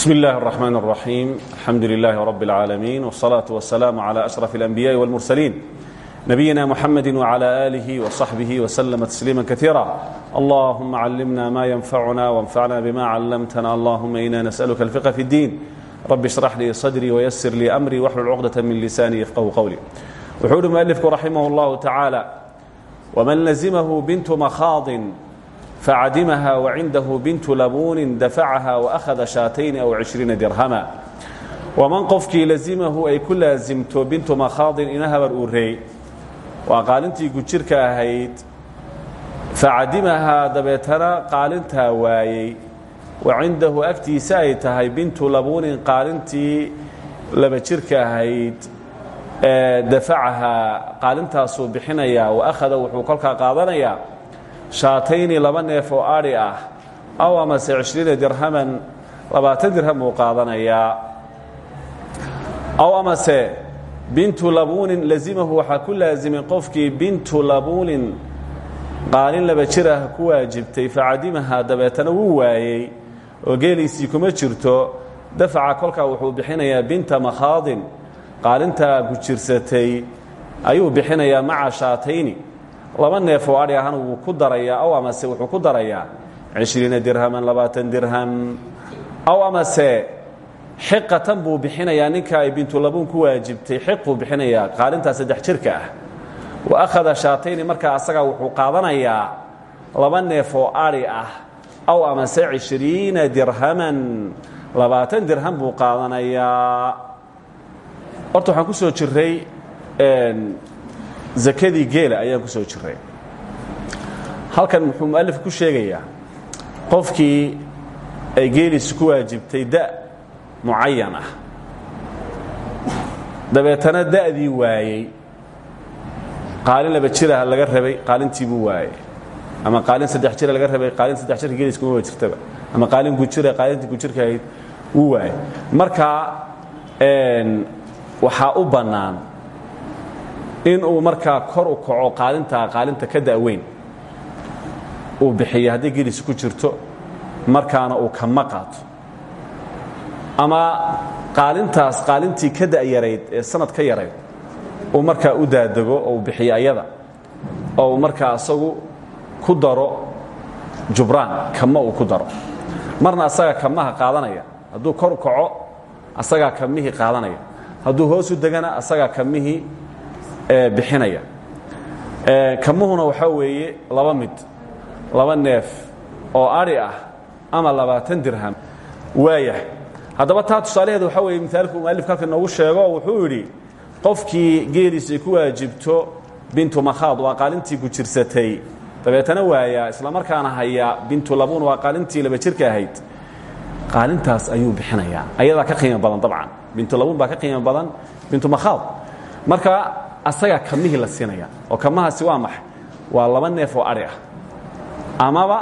بسم الله الرحمن الرحيم الحمد لله رب العالمين والصلاة والسلام على أشرف الأنبياء والمرسلين نبينا محمد وعلى آله وصحبه وسلم تسليما كثيرا اللهم علمنا ما ينفعنا وانفعنا بما علمتنا اللهم إنا نسألك الفقه في الدين رب اشرح لي صدري ويسر لي أمري واحلل عقدة من لساني يفقه قولي وحول مؤلفك رحمه الله تعالى ومن لزمه بنت مخاض facadimaha wacindahu bintu labuunin dafacaha waakhada shaatayni aw cishriina dirhama waman qofkii lazimahu ay ku laasimto bintu makhaadin ina habar uurey waa qaalintii gujirka ahayd facadimahaa dabeetana qaalintaa waayey wacindahu agtiisa ay tahay bintu labuunin qaalintii laba jirka ahayd dafacahaa qaalintaasuu bixinayaa waakhada wuxuu kolkaa qaadanayaa shaatayni laba neef oo adhi ah aw amase cishriina dirhaman labaatan dirham buu qaadanayaa aw amase bintu labuunin lazimahu waxaa ku laasimay qofkii bintu labuunin qaalin laba jir ah ku waajibtay facadimahaa dabeetana wuu waayey oo geeliisii kuma jirto dafaca kolkaa wuxuu bixinayaa binta makhaadin qaalintaa gujirsatay ayuu bixinayaa maca shaatayni laba neef oo adhi ahana wuu ku darayaa aw amase wuxuu ku darayaa cishriina dirhaman labaatan dirham. Aw amase xiqatan buu bixinayaa ninka ay bintulabuun ku waajibtay xiq buu bixinayaa qaalintaa saddex jirka ah. Wa akhada shaatayni markaa asagaa wuxuu qaadanayaa laba neef oo adhi ah aw amase cishriina dirhaman labaatan dirham buu qaadanayaa. Horta waxaan ku soo jiray zakadii geela ayaan ku soo jiray. Halkan muxuu mualif ku sheegayaa qofkii ay geeliisu ku waajibtay da mucayan ah. Dabeetana da'dii qaalin laba jirah laga rabay qaalintii buu waayey. Ama qaalin saddex jira laga rabay qaalin saddex jirka geeliis kuma waajirtaba ama qaalin gujira qaalintii gujirka ahayd wuu waayey. Marka waxaa u bannaan in uu markaa kor u kaco qaalintaa qaalinta ka da'weyn uu bixiya hadday geeliisi ku jirto markaana uu kama qaato ama qaalintaas qaalintii ka da'yarayd ee sanad ka yarayd uu markaa u daadego oo uu bixiyo oo uu markaa asagu ku daro jubraan kama uu ku daro. Marna asagaa kamaha qaadanaya hadduu kor u kaco asagaa kamihii qaadanaya. Hadduu hoos u degana asagaa kamihii bixinaya. Kamuhuna waxaa weeye laba mid laba neef oo adhi ah ama labaatan dirham. Waayahay haddaba taa tusaalaheeda waxaa weeye miaalku mualifka halka noogu sheego wuxuu yidhi qofkii geeliis ay ku waajibto bintu makhaad waa qaalintii gujirsatay dabeetana waayaa isla markaana hayaa bintu labuun waa qaalintii laba jirka ahayd. Qaalintaas ayuu bixinayaa ayadaa ka qiimo badan dabcan. Bintu labuun baa ka qiimo badan bintu makhaad. Marka asagaa kamihii la siinaya oo kamahaasi waa maxay waa laba neef oo adhi ah. Amaba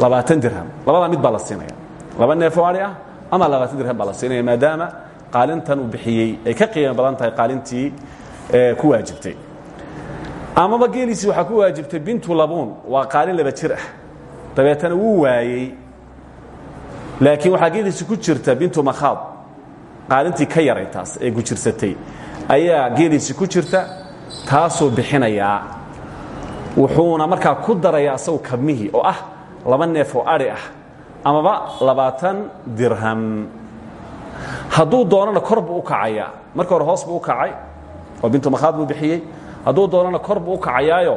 labaatan dirham labada mid baa la siinaya. Laba neef oo adhi ah ama labaatan dirham baa la siinaya maadaama qaalintan uu bixiyey ay ka qiimo badan tahay qaalintii ku waajibtay. Amaba geeliisii waxaa ku waajibtay bintu labuun waa qaalin laba jir ah. Dabeetana wuu waayey. Laakiin waxaa geeliisi ku jirta bintu makhaad qaalintii ka yaray taas ee gujirsatay ayaa geeliisi ku jirta taasuu bixinayaa wuxuuna markaa ku darayaa asagu kamihii oo ah laba neef oo adhi ah amaba labaatan dirham. Hadduu doonana kor buu u kacayaa. Marka hore hoos buu u kacay oo bintu makhaad buu bixiyey. Hadduu doonana kor buu u kacayaayo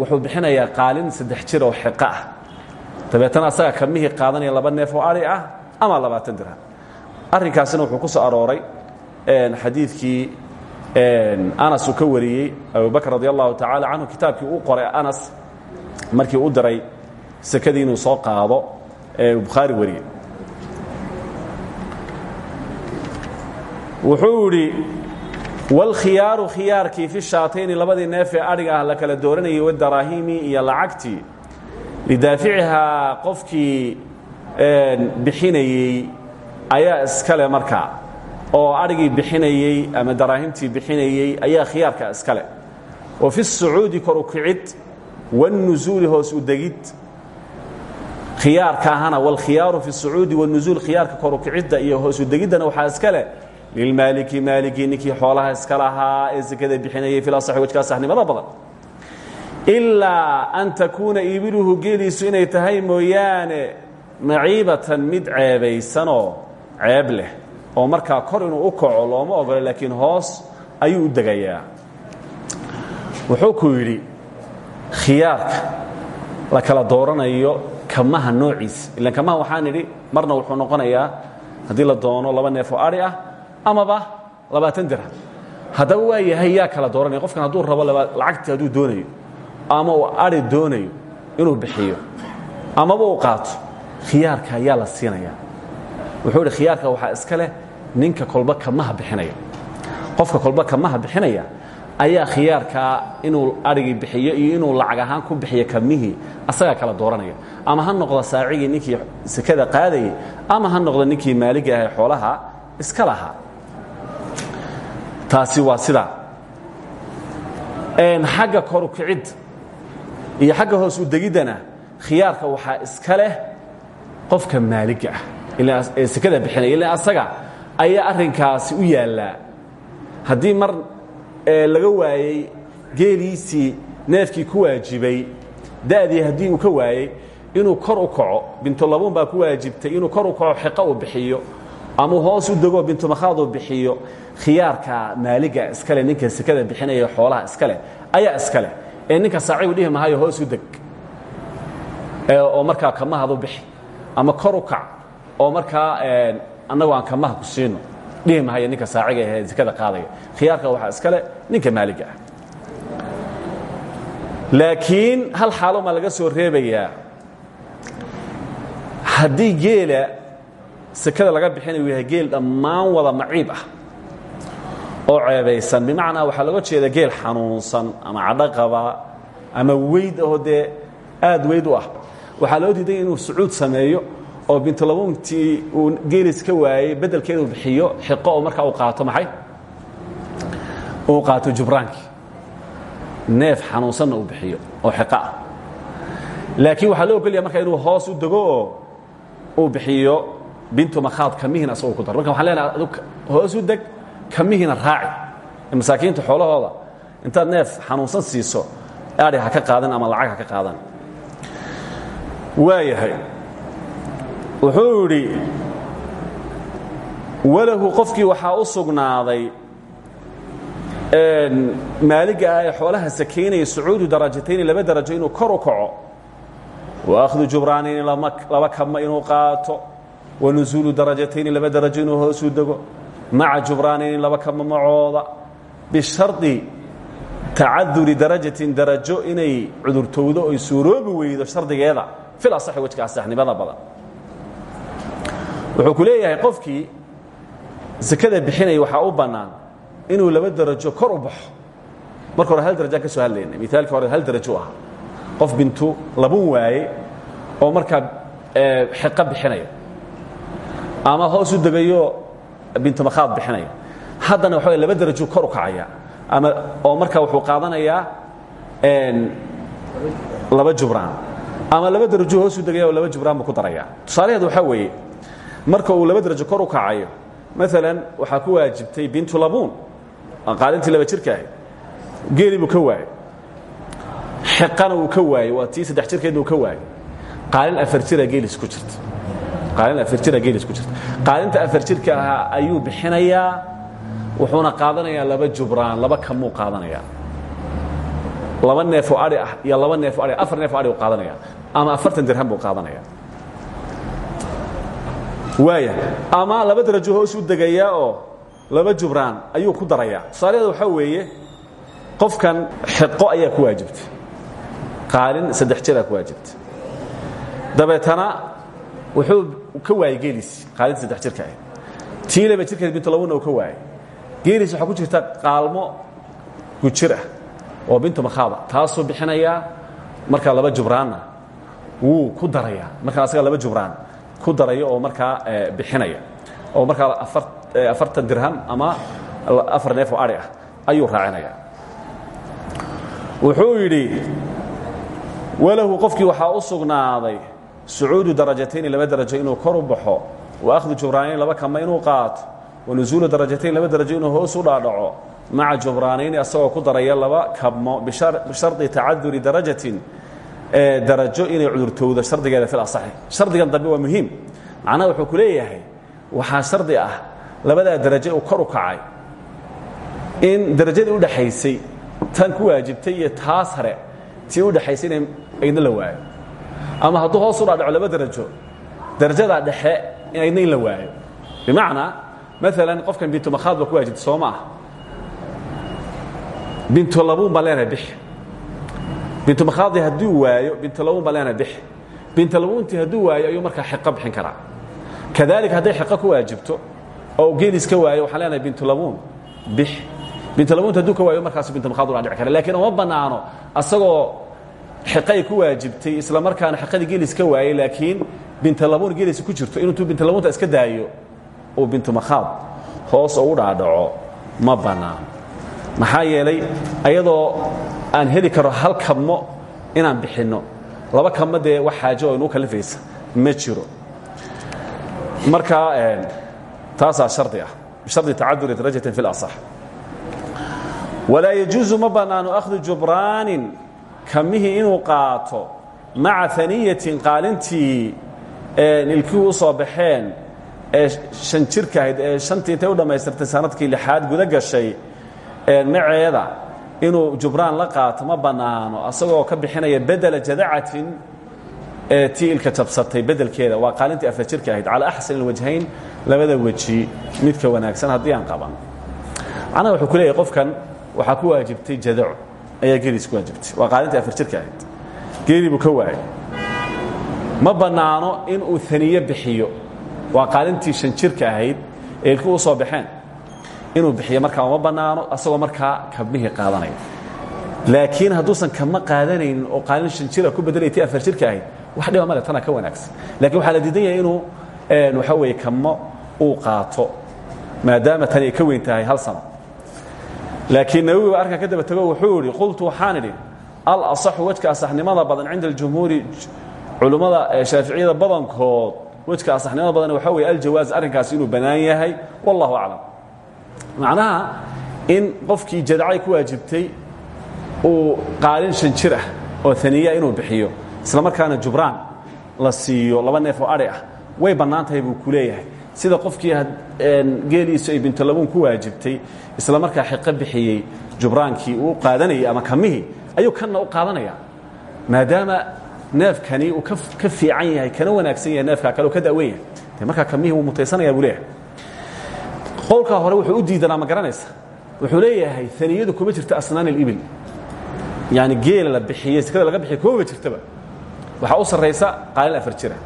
wuxuu bixinayaa qaalin saddex jir oo xiqo ah. Dabeetana asagaa kamihii qaadanaya laba neef oo adhi ah ama labaatan dirham. Arrinkaasina wuxuu ku soo arooray xadiidkii anas uu ka wariyey abubakr radi allahu tacaala canhu kitaabkii uu qoray anas markii u diray sekadii inuu soo qaado ee bukhaari wariyey. Wuxuu idhi wاlkhiyaaru khiyaarkii fi shaatayni labadii neef ee adhiga ah la kala dooranayay wadaraahimi iyo lacagtii lidaaficihaa qofkii bixinayey ayaa iskale markaa oo adhigii bixinayey ama daraahimtii bixinayey ayaa khiyaarka iskale wa fi sucuudi kor u kicid hoos u degid. Khiyaarka ahana wlkhiyaaru fi sucuudi wanusuul khiyaarka koru kicidda iyo hoosu degiddana waxaa iska leh. Lilmaaliki maaligii ninkii xoolaha iska lahaa ee sekada bixinayay filasaxi wajkaa saxnimada badan. Ilaa an takuuna ibiluhu geeliisu inay tahay mooyaane maciibatan mid ceebaysanoo ceeb leh oo markaa kor inuu u kaco looma ogolo laakiin hoos ayuu u degayaa. Wuxuu ku yidhi khiyaarka la kala dooranayo kamaha noociisa ilan kamaha waxaan idhi marna wuxuu noqonayaa haddii la doono laba neef oo adhi ah amaba labaatan dirham. Haddaba waa yahay yaa kala dooranaya qofkan hadduu rabo lacagtii hadduu doonayo ama uu adhi doonayo inuu bixiyo amaba uu qaato khiyaarka ayaa la siinaya wuxuu idhi khiyaarka waxaa iska leh ninka kolba kamaha bixinaya. Qofka kolba kamaha bixinaya ayaa khiyaarkaa inuu adhigii bixiyo iyo inuu lacag ahaan ku bixiyo kamihii asagaa kala dooranaya. Ama ha noqdo saacigii ninkii sekada qaadayay ama ha noqdo ninkii maaliga ahay xoolaha iska lahaa. Taasi waa sidaa xagga korukicidda iyo xagga hoos u degiddana khiyaarka waxaa iska leh qofka maaliga ah sekada bixinaya ila asaga ayaa arrinkaasi u yaallaa. Haddii mar laga waayey geeliisii neefkii ku waajibay da'dii haddii uu ka waayey inuu kor u kaco bintolabuun baa ku waajibtay inuu kor u kaco xiqo uu bixiyo ama hoos u dego bintumakhaad uu bixiyo khiyaarka maaliga iskale ninka sekada bixinaya xoolaha iskaleh ayaa iskaleh ee ninka saacigu dhihi mahayo hoos u deg oo markaa kamahadu bixi ama kor u kac oo markaa annagu aan kamaha ku siino dhihi mahaya ninka saaciga ahee sekada qaadaya. Khiyaarka waxaa iskale ninka maaliga ah. Laakiin hal xaalomaa laga soo reebayaa. Haddii geela sekada laga bixinayu yahay geel dhammaan wada maciib ah oo ceebaysan bimacnaa waxaa looga jeeda geel xanuunsan ama cadho qaba ama weyd ahoo dee aad weyd u ah. Waxaa loo diiday inuu sucuud sameeyo oo bintulabuuntii uu geelis ka waayey beddelkeeda uu bixiyo xiqo oo markaa uu qaato maxay? Uu qaato jubraankii neef xanuunsanna uu bixiyo oo xiqo ah. Laakiin waxaa loo ogolaya markaa inuu hoos u dego oo uu bixiyo bintu makhaad kamihina asagoo ku daro marka waxaan leenahay adu hoos u deg kamihina raaci. Masaakiinta xoolahooda intaad neef xanuunsan siiso adhi ha ka qaadan ama lacag ha ka qaadan. Waayahay wuxuu idhi walahu qofkii waxaa u sugnaaday maaliga ah ee xoolaha sakaynaya sacuudu darajatayni laba darajo inuu kor u kaco. Wa akhdu jubraanayni laba kama inuu qaato. Wa nusuulu darajatayni laba darajo inuu hoos u dego. Maca jubraanayni laba kama macooda bishardi tacaduri darajatin darajo inay cudurtowdo oy suuroobi weydo shardigeeda. Fil asaxi wejka asaxnimada badan wuxuu ku leeyahay qofkii sekada bixinaya waxaa u bannaan inuu laba darajo kor u baxo. Marka hore hal darajaan ka soo hadlaynay. Miaalkii hore hal darajo ahaa qof bintu labun waaye oo markaa xiqo bixinaya ama hoos u degayo bintu makhaad bixinaya haddana waxa laba darajo kor u kacaya ama oo markaa wuxuu qaadanayaa laba jubraan ama laba darajo hoos u degaya oo laba jubraan buu ku daraya tusaalaheedu waxaa weeye marka uu laba darajo kor u kacayo. Maalan waxaa ku waajibtay bintu labuun. Qaadintii laba jirka ahayd geeli buu ka waayey xiqana uu ka waayey waa tii saddex jirkeedna uu ka waayey qaalin afar jira geelis ku jirta. Qaalin afar jira geelis ku jirta. Qaalinta afar jirka ahaa ayuu bixinayaa wuxuuna qaadanayaa laba jubraan laba kamuu qaadanayaa. Laba neefoo adhi ah iyo laba neefo adhi afar neefo adhi u qaadanaya ama afartan dirham buu qaadanaya waaya. Ama laba darajo hoos u degayaa oo laba jubraan ayuu ku darayaa. Tusaalaheeda waxaa weeye qofkan xiqo ayaa ku waajibtay qaalin saddex jiraa ku waajibtay dabeetana wuxuu ka waayey geeliisi qaalinta saddex jirka ahayd tii laba jirkeed bintu labuna uu ka waayey geeliis waxaa ku jirta qaalmo gujir ah oo bintu makhaada taasuu bixinayaa markaa laba jubraanna wuu ku darayaa. Markaa asaga laba jubraan ku darayo oo markaa bixinaya. Oo markaa afartan dirham ama afar neef oo adhi ah ayuu raacinaya. Wuxuu yidhi walahu qofkii waxaa u sugnaaday sucuudu darajatayni laba darajo inuu kor u baxo wa akhdu jubraanayn laba kama inuu qaato wa nusuulu darajatayn laba darajo inuu hoos u dhaadhaco maca jubraanayni asagoo ku daraya laba kabmo bishardi tacaduri darajatin darajo inay cudurtowdo shardigeeda fil asaxi shardigan dambe waa muhiim. Macnaha wuxuu ku leeyahay waxaa shardi ah labadaa darajo uu kor u kacay. In darajadii udhaxaysay tan ku waajibtay iyo taas hare tii udhaxaysay inay aydna la waayo. Ama hadduu hoos u dhaadhaco laba darajo darajadaa dhexe in aydna in la waayo. Bimacnaa maalan qofkan bintumakhaad ba ku waajibtay soo ma ah bintulabuun baan leenahay bix bintumakhaadi hadduu waayo bintulabuun baan leenahay bix bintulabuuntii hadduu waayo ayuu markaa xiqo bixin karaa. Kadalika hadday xiqo ku waajibto oo geelis ka waayo waxaan leenahay bintulabuun bix bintulabuunta hadduu ka waayo markaasu bintumakhaad u dhici kara lakiin uma bannaano asagoo xiqay ku waajibtay isla markaana xiqadii geelis ka waayey laakiin bintulabuun geelis ku jirto inuu bintulabuunta iska daayo uu bintumakhaad hoos ugu dhaadhaco ma bannaano. Maxaa yeelay ayadoo aan heli karo hal kabmo inaan bixinno. Laba kabmo dee wax xaajo oo inuu kalifaysa ma jiro. Marka taasaa shardi ah. Bishardi tacaduri darajatin fi اlaصx walaa yajuusu ma bannaano akhdu jubraanin kamihii inuu qaato maca aniyatin qaalintii ilkihii u soo baxeen ee shan jirka ahayd ee shantii intay u dhammaystirtay sannadkii lixaad guda gashay maceeda inuu jubraan la qaato ma bannaano. Asagoo ka bixinaya bedela jadacatin ee tii ilka jabsatay waa qaalintii afar jirka ahayd. Calaa axsan ilwajhayn labada weji midka wanaagsan haddii aan qaban. Macnaha wuxuu ku leeyahay qofkan waxaa ku waajibtay jadaco ayaa geeliis ku waajibtay. Waa qaalintii afar jirka ahayd. Geelii buu ka waayay. Ma bannaano inuu aniye bixiyo. Waa qaalintii shan jirka ahayd ee ilku soo baxeen inuu bixiyo markaa uma bannaano asagoo markaa kabmihii qaadanaya laakiin hadduusan kama qaadanaynin oo qaalin shan jira ku bedelay tii afar jirka ahayd wax dhiba male tana ka wanaagsan. Lakiin waxaa la diidan yahay inuu waxaa weeye kamo uu qaato maadaama tani ay ka weyn tahay hal sano. Laakiin nawowi baa arkan ka daba tego wuxuu idhi qultu waxaan idhi alasaxu wejka asaxnimada badan cinda aljumhuuri culummada shaaficiyada badankood wejka asaxnimada badan waxaa weye aljawaaz arrinkaasi inuu bannaan yahay wallahu aclam macnaha in qofkii jadacay ku waajibtay uu qaalin shan jir ah oo aniya inuu bixiyo isla markaana jubraan la siiyo laba neef oo adhi ah way bannaan tahay buu ku leeyahay. Sida qofkii geeliisu ay bintolabuun ku waajibtay isla markaa xiqo bixiyey jubraankii uu qaadanayay ama kamihii ayuu kanna u qaadanaya maadaama neefkani uu ka fiican yahay kana wanaagsan yahay neefkaa kale oo ka dawen yahay. De markaa kamihii wuu mutaysanaya buu leeyahay qowlkaa hore wuxuu u diidanaa ma garanaysa? Wuxuu leeyahay aniyadu kuma jirto asnaan اlibil yani geela la bixiyey sekada laga bixiy kumaba jirtaba. Waxaa u sarraysa qaalin afar jira.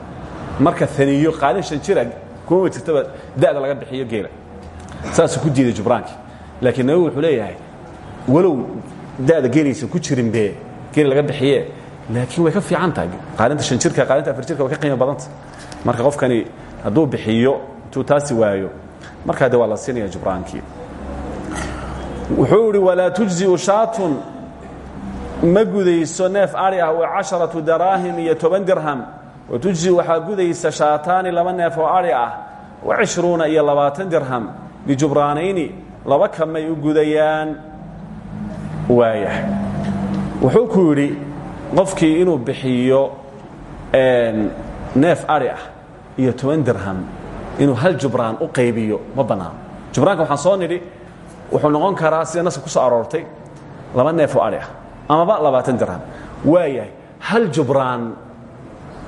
Marka aniyo qaalin shan jira kumaba jirtaba da'da laga bixiyo geela. Saasuu ku diiday jubraankii laakiin nawowi wuxuu leeyahay walow da'da geelaysan ku jirin be geela laga bixiye. Laakiin way ka fiican tahay. Qaalinta shan jirka qaalinta afar jirka way ka qiimo badanta. Marka qofkani hadduu bixiyo intuu taasi waayo markaa de waa la siinaya jubraankii wuxuu idhi walaa tujziu shaatun. Ma ari ah wa casharatu daraahim iyo toban dirham. Wa tujzi waxaa gudaysa shaataani laba neef oo ari ah wa cishruuna iyo labaatan dirham. Bijubraanayni laba kamay u gudayaan. Waayah wuxuu ku yidhi qofkii inuu bixiyo neef ari ah iyo toban dirham inuu hal jubraan u qaybiyo ma bannaano jubraanka waxaan soo nidhi wuxuu noqon karaa sida naska ku soo aroortay laba neef oo ari ah amaba labaatan dirham. Waayahay hal jubraan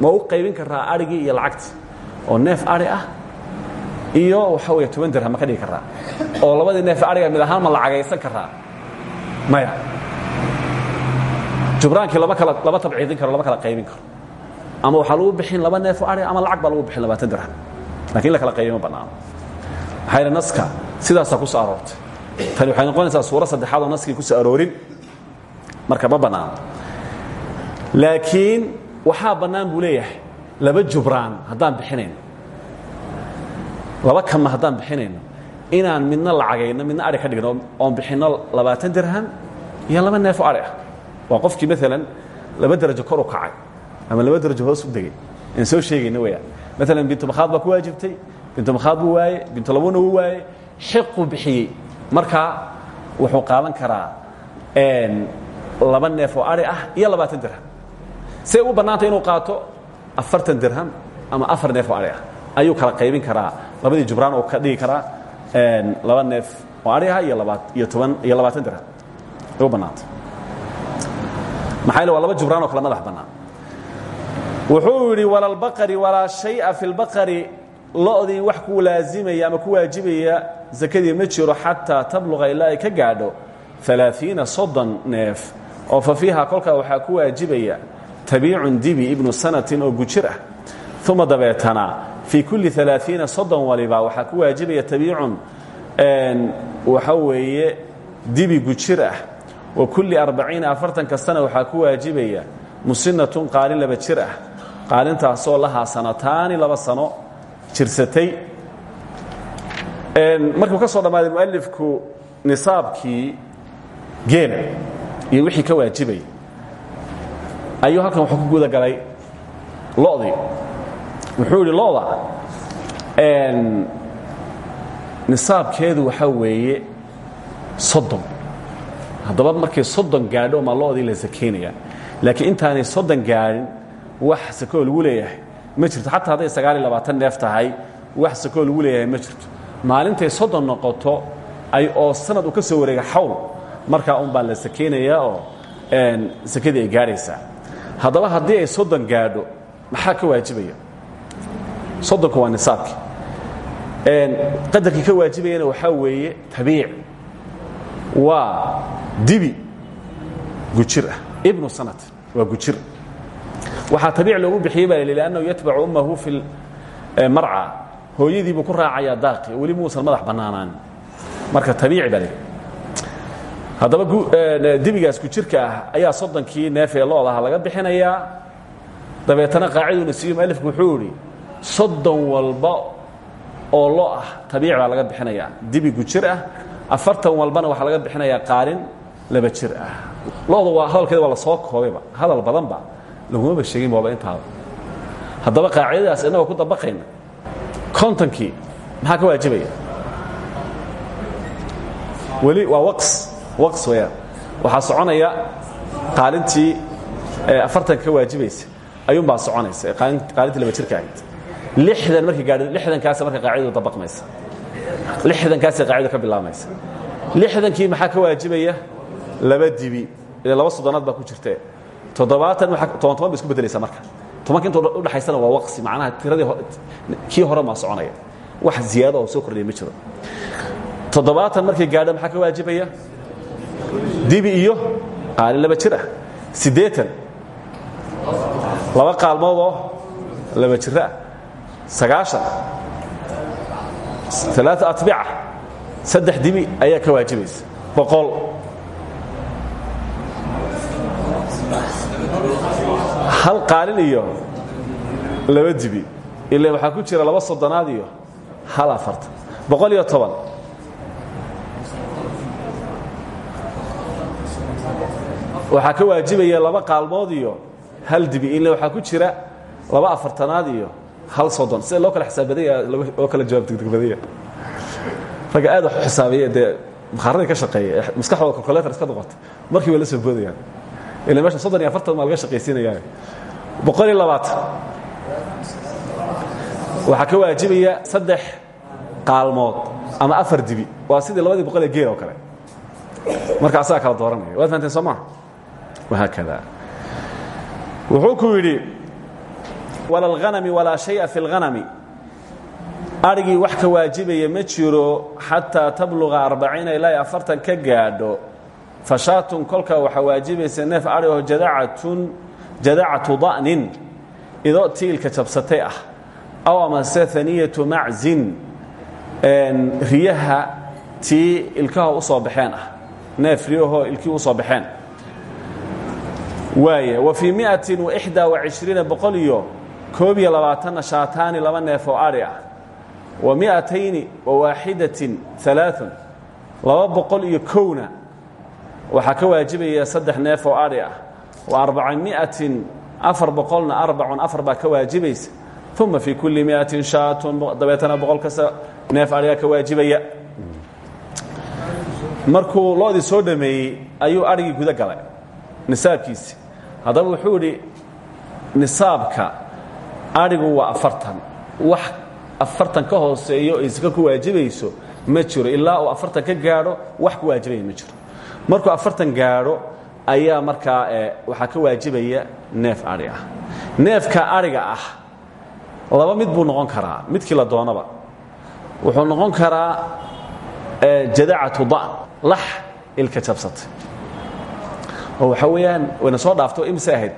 ma u qaybin karaa arigii iyo lacagtii oo neef ari ah iyo waxaa weeye toban dirham ma ka dhigi karaa oo labadii neef ariga mid ahaan ma lacagaysan karaa maya. Jubraankii lama kala lama tabciidin karo lama kala qaybin karo. Ama waxaa lagu bixin laba neef oo ari ama lacag baa lagu bixin labaatan dirham laakiin in la kala qaybiy ma bannaano maxaa yidhi naska sidaasaa ku soo aroortay. Tani waxay noqonaysaa suuro saddexaad oo naskii ku soo aroorin. Marka ma bannaano laakiin waxaa bannaan buu leeyahay. Laba jubraan haddaan bixinayno laba kama haddaan bixinayno inaan midna lacagayno midna ari ka dhigno oon bixinno labaatan dirham iyo laba neef oo ari ah. Waa qofkii maalan laba darajo kor u kacay ama laba darajo hoos u degay. Aan soo sheegayna weyaan maalan bintumakhaad baa ku waajibtay bintumakhaad buu waaye bintulabuna wuu waaye xiquu bixiyey. Markaa wuxuu qaadan karaa laba neef oo ari ah iyo labaatan dirham. Say u bannaantay inuu qaato afartan dirham ama afar neef oo ari ah. Ayuu kala qaybin karaa. Labadii jubraan oo ka dhigi karaa laba neef oo ari ah iyo toban iyo labaatan dirham. U bannaantay maxaa yele waa laba jubraan oo kale madax bannaan wuxuu yidhi walalbaqari walaa shaya fi lbaqari lo-dii wax ku laazimaya ama ku waajibaya sakadii ma jiro xataa tabluqa ilaa ka gaadho alaaثiina soddon neef. Oo fa fiiha kolkaa waxaa ku waajibaya tabiicun dibi ibnu sanatin oo gujir ah. Uma dabeetana kulli alaaثiina soddon waliba waxaa ku waajibaya tabiicun waxa weeye dibi gujir ah. Kulli arbaciina afartan kastana waxaa ku waajibaya musinatun qaalin laba jir ah qaalintaasoo lahaa sanataani laba sano jirsatay. Markuu ka soo dhammaaday mualifku nisaabkii geela iyo wixii ka waajibay ayuu halkan wuxuu ku guda galay lodii. Wuxuu yidhi loda nisaabkeedu waxaa weeye soddon. Haddaba markay soddon gaadho maa lodii la sakaynaya laakiin intaanay soddon gaadhin wax sakoo lagu leeyahay. Ma jirto xataa hadday sagaal iyo labaatan neef tahay wax sakoo lagu leeyahay ma jirto. Maalintay soddon noqoto ay oo sanad uu ka soo wareega xawl. Markaa un baa la sakaynayaa oo sakadii ay gaadhaysaa haddaba haddii ay soddon gaadho maxaa ka waajibaya? Soddonku waa nisaabkii qadarkii ka waajibayana waxaa weeye tabiic. Waa dibi gujir ah. Ibnu sanat waa gujir waxaa tabiic loogu bixiyey baa l lannahu yatbacu ummahu fi marca hooyadii buu ku raacayaa daaqi weli muusan madax bannaanaan marka tabiici baa l haddaba dibigaas gujirka ah ayaa soddonkii neef ee loodaha laga bixinayaa. Dabeetana qaaciduuna siiyo mualifku wuxuu idhi soddon walba oo lo ah tabiic baa laga bixinayaa. Dibi gujir ah afartan walbana waxaa laga bixinayaa qaalin laba jir ah. Looda waa hadalkeeda waa la soo koobayba hadal badanba lagumaba sheegin waaba intaaba haddaba qaacidadaas innagoo ku dabaqayna. Kontonkii maxaa ka waajibaya? Weli waa waqs waqs weyaan waxaa soconaya qaalintii afartan ka waajibaysa. Ayuunbaa soconaysa qaalintii laba jirka ahayd. Lixdan markay gaadho lixdankaasa marka qaacidadu dabaqmaysa. Lixdankaasay qaacidadu ka bilaabmaysa lixdankii maxaa ka waajibaya? Laba dibi ile laba soddonaad baa ku jirtee toddobaatan toban toban bay isku beddelaysaa marka. Tobanka inta udhaxaysana waa waqsi macnaha tiradii kii hore maa soconaya. Wax ziyaado oo soo kordhaya ma jiro. Toddobaatan markay gaadho maxaa ka waajibaya? Dibi iyo qaalin laba jir ah. Siddeetan laba qaalmoodoo laba jiro ah. Sagaashan alaaa atbica saddex dibi ayaa ka waajibaysa. Boqol hal qaalin iyo laba dibi ila waxaa ku jira laba soddonaad iyo hal afartan boqol iyo toban. Waxaa ka waajibaya laba qaalmood iyo hal dibi ila waxaa ku jira laba afartanaad iyo hal soddon. Sida loo kala xisaabadanya loo kala jawaab degdegbadaya ragga aad wax u xisaabiya dee mukhaaradii ka shaqeeya maskaxdooda calculator iska noqota markii way la soo boodayaan ila meesha soddon iyo afartan maa laga boqol iyo labaatan waxaa ka waajibaya saddex qaalmood ama afar dibi. Waa sidii labadii boqol ee geel oo kale. Marka asagaa kala dooranaya. Waad fahanteen soo maha wahaakada wuxuu ku yidhi wala alghanami walaa shaya fi اlghanami adhigii wax ka waajibaya ma jiro xataa tabluga arbaciina ilaa afartan ka gaadho fashaatun kolkaa waxaa waajibaysa neef adhi oo jadacatun jadacatu da'nin idoo tiilka jabsatay ah aw amase aniyatu maczin riyaha tii ilkaha u soo baxeen ah neef riyahoo ilkii u soo baxeen. Waaya wa fii miatin waxdaa wacishriina boqol iyo koob iyo labaatanna shaataani laba neef oo adhi ah. Wa miatayni wa waaxidatin alaaun laba boqol iyo kowna waxaa ka waajibaya saddex neef oo adhi ah. Wa arbacamiatin afar boqolna arbacun afar baa ka waajibaysa. Uma fii kulli miatin shaatun dabeetana boqol kasta neef adhigaa ka waajibaya. Markuu loodii soo dhameeyey ayuu adhigii guda galay nisaabkiisi haddaba wuxuu idhi nisaabka adhigu waa afartan. Wax afartan ka hooseeyo ay ku waajibayso ma jiro. Ilaa afartan ka gaadho wax ku waajibaya ma jiro markuu afartan gaadho ayaa markaa waxaa ka waajibaya neef adhi ah. Neefka adhiga ah laba mid buu noqon karaa midkii la doonaba. Wuxuu noqon karaa jadacatu dan lax ilka jabsatay oo waxaa weeyaan wayna soo dhaafto imise ahayd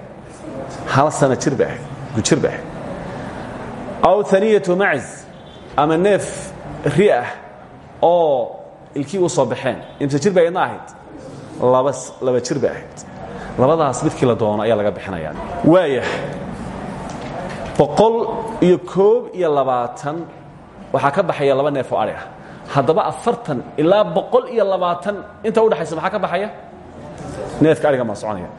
hal sana jir ba ahayd gujir ba ahayd. Aw aniyatu maciz ama neef ri ah oo ilkii u soo baxeen imse jir ba aydna ahayd laba laba jir ba ahayd. Labadaas midkii la doono ayaa laga bixinaya waaya boqol iyo koob iyo labaatan waxaa ka baxaya laba neef oo adhi ah. Haddaba afartan ilaa boqol iyo labaatan inta udhexaysa maxaa ka baxaya? Neefka adhiga maa soconaya.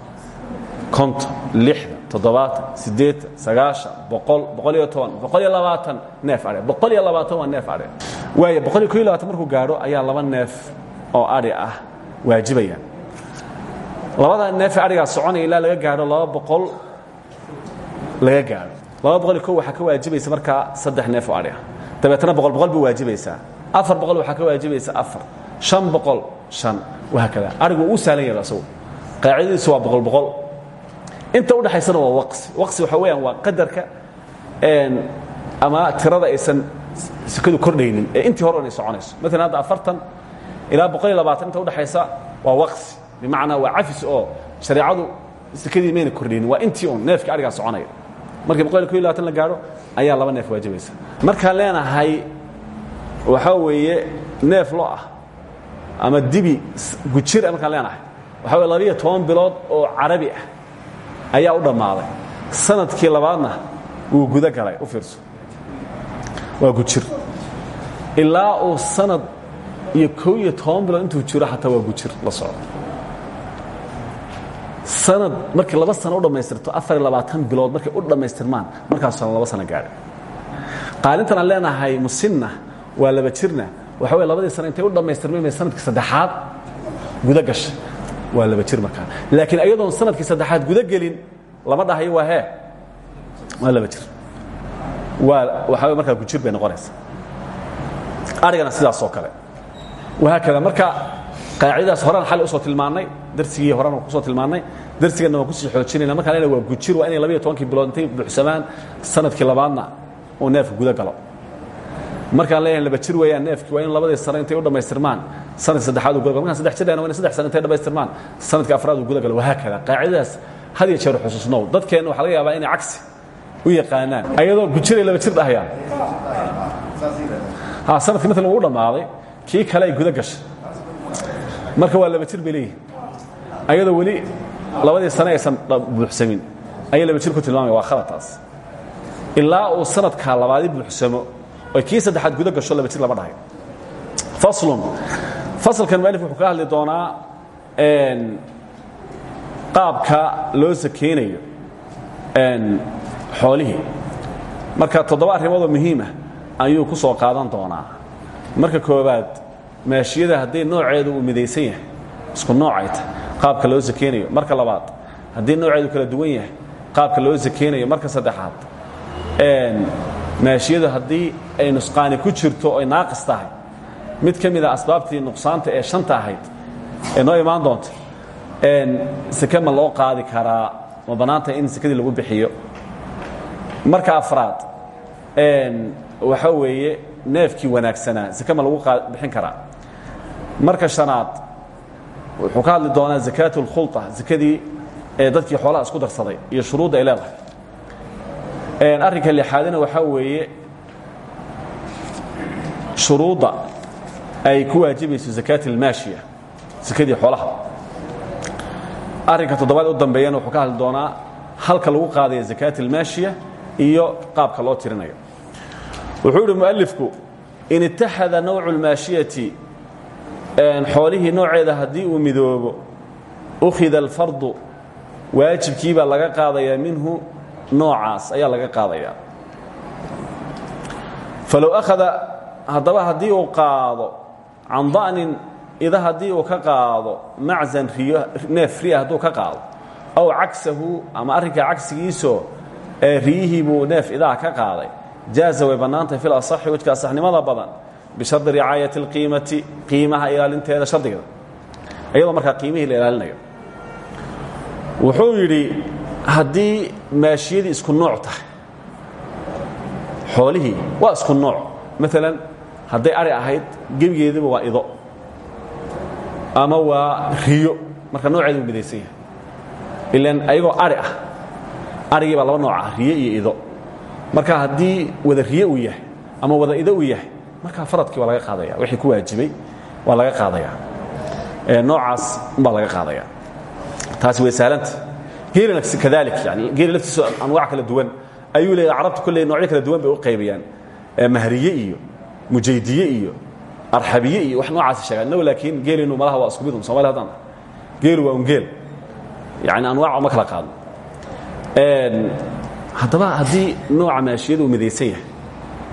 Konton lixdan toddobaatan siddeetan sagaashan boqol boqol iyo toban boqol iyo labaatan neef adhi boqol iyo labaatan waa neef adhi waaya boqol iyo ko iyo labaatan markuu gaadho ayaa laba neef oo adhi ah waajibayaan labada neef adhigaa soconaya ilaa laga gaadho laba boqol laga gaadho. Laba boqol iyo ko waxaa ka waajibaysa markaa saddex neef oo adhi ah dabeetana boqol boqol bay waajibaysaa. Afar boqol waxaa ka waajibaysa afar. Shan boqol shan. Wahaakada adhigu uu sahlan yahay asagu qaacidadiisu waa boqol boqol. Inta udhexaysana waa waqsi. Waqsi waxa weeyaan waa qadarka ama tirada aysan sekadu kordhaynin. Ee intii hore inay soconayso. Maalan hadda afartan ilaa boqol iyo labaatan inta udhexaysa waa waqsi bimacnaa waa cafis oo shareecadu sekadii mayna kordhaynin waa intii un neefka adhigaa soconaya. Markii boqol iyo labaatan la gaadho ayaa laba neef waajibaysa. Markaan leenahay waxaa weeye neef lo ah ama dibi gujira markaan leenahay. Waxaa weye labiiyo toban bilood oo carabi ah ayaa u dhammaaday. Sanadkii labaadna wuu guda galay u fiirso. Waa gujir. Ilaa uu sanad iyo kow iyo toban bilood intuu jiro xataa waa gujir la socdo sanad markii laba sano u dhammaystirto afar iyo labaatan bilood markay u dhammaystirmaan markaasuna laba sano gaadhay. Qaalintan aan leenahay musinna waa laba jirna. Waxa wey labadii sano intay u dhammaystirmeen bay sannadkii saddexaad guda gashay. Waa laba jir markaa. Laakiin ayadoon sannadkii saddexaad guda gelin lama dhahayo waa hee. Waa laba jir. Waa waxaa wey markaa gujir bay noqonaysa arigana sidaas oo kale. Wahaakada marka qaacidadaas horaan xali u soo tilmaannay darsigii horaan ku soo tilmaannay darsiganna waan ku sii xoojinayna markaan lena waa gujir waa inay labayo tobankii bilood intay buuxsamaan sannadkii labaadna uu neefka guda galo. Markaan leeyahay laba jir weeyaan neefkii waa in labadii sano intay u dhammaystirmaan. Sanadkii saddexaad uu guda galo. Markaan saddex jir dhahna waa in saddex sano intay dhammaystirmaan. Sanadkii afraad uu guda galo. Wahaakada qaacidadaas had iyo jeer xusuusnow. Dadkeenna waxaa laga yaabaa inay cagsi u yaqaanaan ayadoo gujiray laba jir dhahayaan. Ha sannadkii maalan uu dhammaaday kii kale ay guda gashay marka waa laba jir bay leeyihiin ayadoo weli labadii sane aysan buuxsamin. Ayay laba jir ku tilmaamaya waa khalataas ilaa uu sanadkaa labaadi buuxsamo oy kii saddexaad guda gasho laba jir lama dhahayo faslun. Fasalkan mualif wuxuu ka hadli doonaa qaabka loo sakeynayo xoolihii. Marka toddoba arrimoodoo muhiimah ayuu ku soo qaadan doonaa. Marka koowaad maashiyada haddii nooceedu uu midaysan yahay isku noocay tahay qaabka loo sakeynayo marka labaad haddii nooceedu kala duwan yahay qaabka loo sakeynayo marka saddexaad maashiyadu haddii ay nusqaani ku jirto oy naaqis tahay mid ka mid a asbaabtii nuqsaanta ee shanta ahayd ee noo imaan doonta seke ma loo qaadi karaa? Ma bannaantahay in sekadii lagu bixiyo? Marka afraad waxaa weeye neefkii wanaagsanaa seke ma lagu bixin karaa marka shanaad wuxuu ka hadli doonaa zakaat اlkhulطa zakadii ee dadkii xoolaha isku darsaday iyo shuruudda ay leedahay arrinka lixaadina waxaa weeye shuruudda ay ku waajibayso zakaat اlmaashiya sakadii xoolaha arrinka toddobaad u dambeeyana wuxuu ka hadli doonaa halka lagu qaadaya zakaat اlmaashiya iyo qaabka loo tirinayo wuxuu ihi mualifku in itaxada nawcu اlmaashiyati xoolihii nooceeda haddii uu midoobo ukhida alfardu waajibkii baa laga qaadayaa minhu noocaas ayaa laga qaadayaa. Falow akhada haddaba haddii uu qaado can da'nin ida haddii uu ka qaado maczan riyo neef riya hadduu ka qaado aw cagsahu ama arrinkaa cagsigiisoo ee riyihii buu neef idaha ka qaaday jaaza way bannaantahay fil asaxi wejka asaxnimada badan bishardi ricaayati اlqiimati qiimaha ilaalinteeda shardigeeda. Iyadoo markaa qiimihii la ilaalinayo. Wuxuu yidhi haddii maashiyadii isku nooc tahay xoolihii waa isku nooc. Maalan hadday ari ahayd gebigeediba waa ido. Ama waa riyo. Marka nooceeda uu midaysan yahay. Ari ah arigii baa laba nooc ah riyo iyo ido. Marka haddii wada riyo uu yahay ama wada ido uu yahay markaa faradkii waa laga qaadaya wixii ku waajibay waa laga qaadaya. Noocaas umbaa laga qaadaya. Taasi way sahlanta geelina kadalik yani geeli laftiisu anwaac kala duwan. Ayuu leeyahay carabta kolley noocyo kala duwan bay u qaybiyaan. Mahriye iyo mujaydiye iyo arxabiye iyo wax noocaasi sheegaan. Innagu laakiin geelinu malaha waa isku mid un somali haddaan. Geelu waa un geel. Yani anwaac uma kala qaadno. Haddaba haddii nooca maashiyada uu midaysan yahay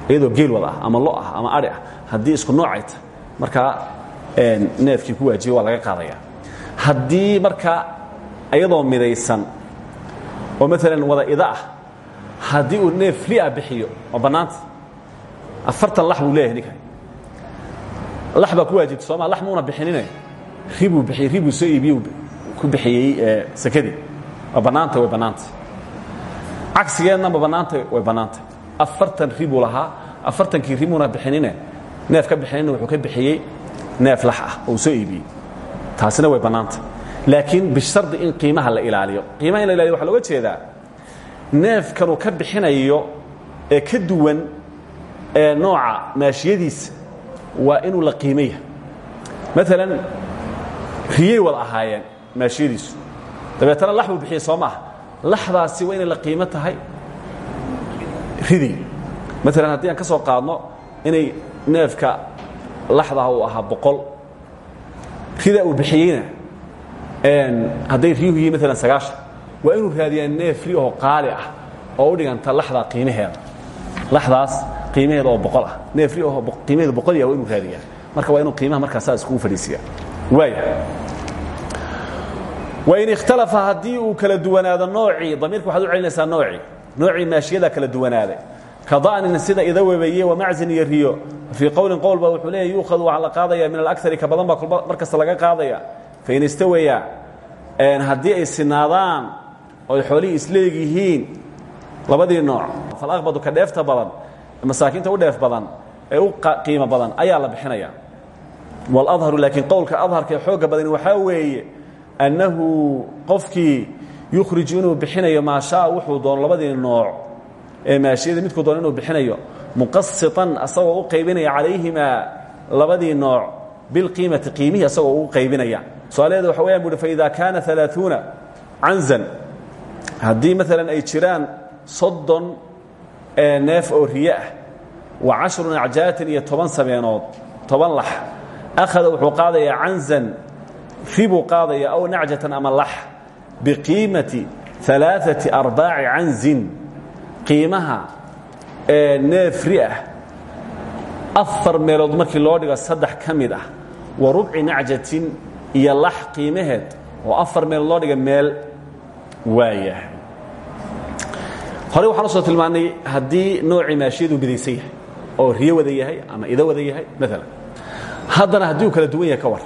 iyadoo geel wada ah ama lo ah ama ari ah haddii isku noocay tahay markaa neefkii ku waajibay waa laga qaadaya. Haddii marka iyadoo midaysan oo maalan wada ida ah haddii uu neef ria bixiyo oo bannaanta afartan lax buu leeyahay ninkan. Lax baa ku waajibta sooma lax muuna bixinine? Ribuu bixiyey ribuu soo iibiyey ku bixiyey sakadii waa bannaanta way bannaanta. Cagsigeedna ma bannaanta way bannaanta afartan ribuu lahaa. Afartankii ribuuna bixinine. Neef ka bixinina wuxuu ka bixiyey neef lax ah oo soo iibiyey taasina way bannaanta. Laakiin bishardi in qiimaha la ilaaliyo. Qiimaha in la ilaaliyo waxa looga jeedaa neefkanuu ka bixinayo ee ka duwan ee nooca maashiyadiisa waa inuu la qiimaya maalan riyey wada ahaayeen maashiyadiisu. Dabeetana lax buu bixiyey soo maaha. Laxdaasi waa inay la qiimo tahay ridii maalan haddii aan ka soo qaadno inay neefka laxdaha uu ahaa boqol rida uu bixiyeyna hadday riyuhu yihiin maalan sagaashan waa inuu raadiyaa neef ri oo qaali ah oo u dhiganta laxdaa qiimaheeda. Laxdaas qiimaheeda oo boqol ah. Neef ri oo qiimaheeda boqol yaha waa inuu raadiyaa. Marka waa inuu qiimaha markaa saa iskugu fadhiisiyaa. Waaya wain ikhtalafa haddii uu kala duwanaado noocii damiirka waxaad u celinaysaa noocii noocii maashiyada kala duwanaaday ka da'nin sida ida webaye wamacsin iyo riyo fii qowlin qowl ba wuxuu leeyahy yuukhadu waxaa la qaadaya min alakari ka badan baa mar kasta laga qaadaya. Fain istawaya haddii ay sinaadaan oy xoolihii isleegyihiin labadii nooc falaqbadu ka dheefta badan masaakiinta u dheef badan ee u qiimo badan ayaa la bixinaya. Waladharu laakiin qowlka adharka ee xooga badani waxaa weeye annahu qofkii yukhriju inuu bixinayo maa wuxuu doono labadii nooc ee maashiyada midkuu doono inuu bixinayo muqasiطan asagoo u qaybinaya calayhimaa labadii nooc bilqiimati qiimihii asagoo ugu qaybinaya. Su'aalaheeda waxa weyaan buuhi faida kaana alaaثuuna canzan haddii maalan ay jiraan soddon neef oo riye ah wa cashrun acjaatin iyo toban sameenood toban lax akhada wuxuu qaadayaa canzan ribuu qaadaya aw nacjatan ama lax biqiimati alaaثati arbaaci canzin qiimaha neef ri ah afar meelood markii loo dhigo saddex ka mid ah wa rubci nacjatin iyo lax qiimaheed oo afar meelood loo dhiga meel waaya horey waxaan u soo tilmaannay haddii noocii maashiyadu midaysan yahay oo riyo wada yahay ama ido wada yahay maalan haddana haddii uu kala duwan yahay ka war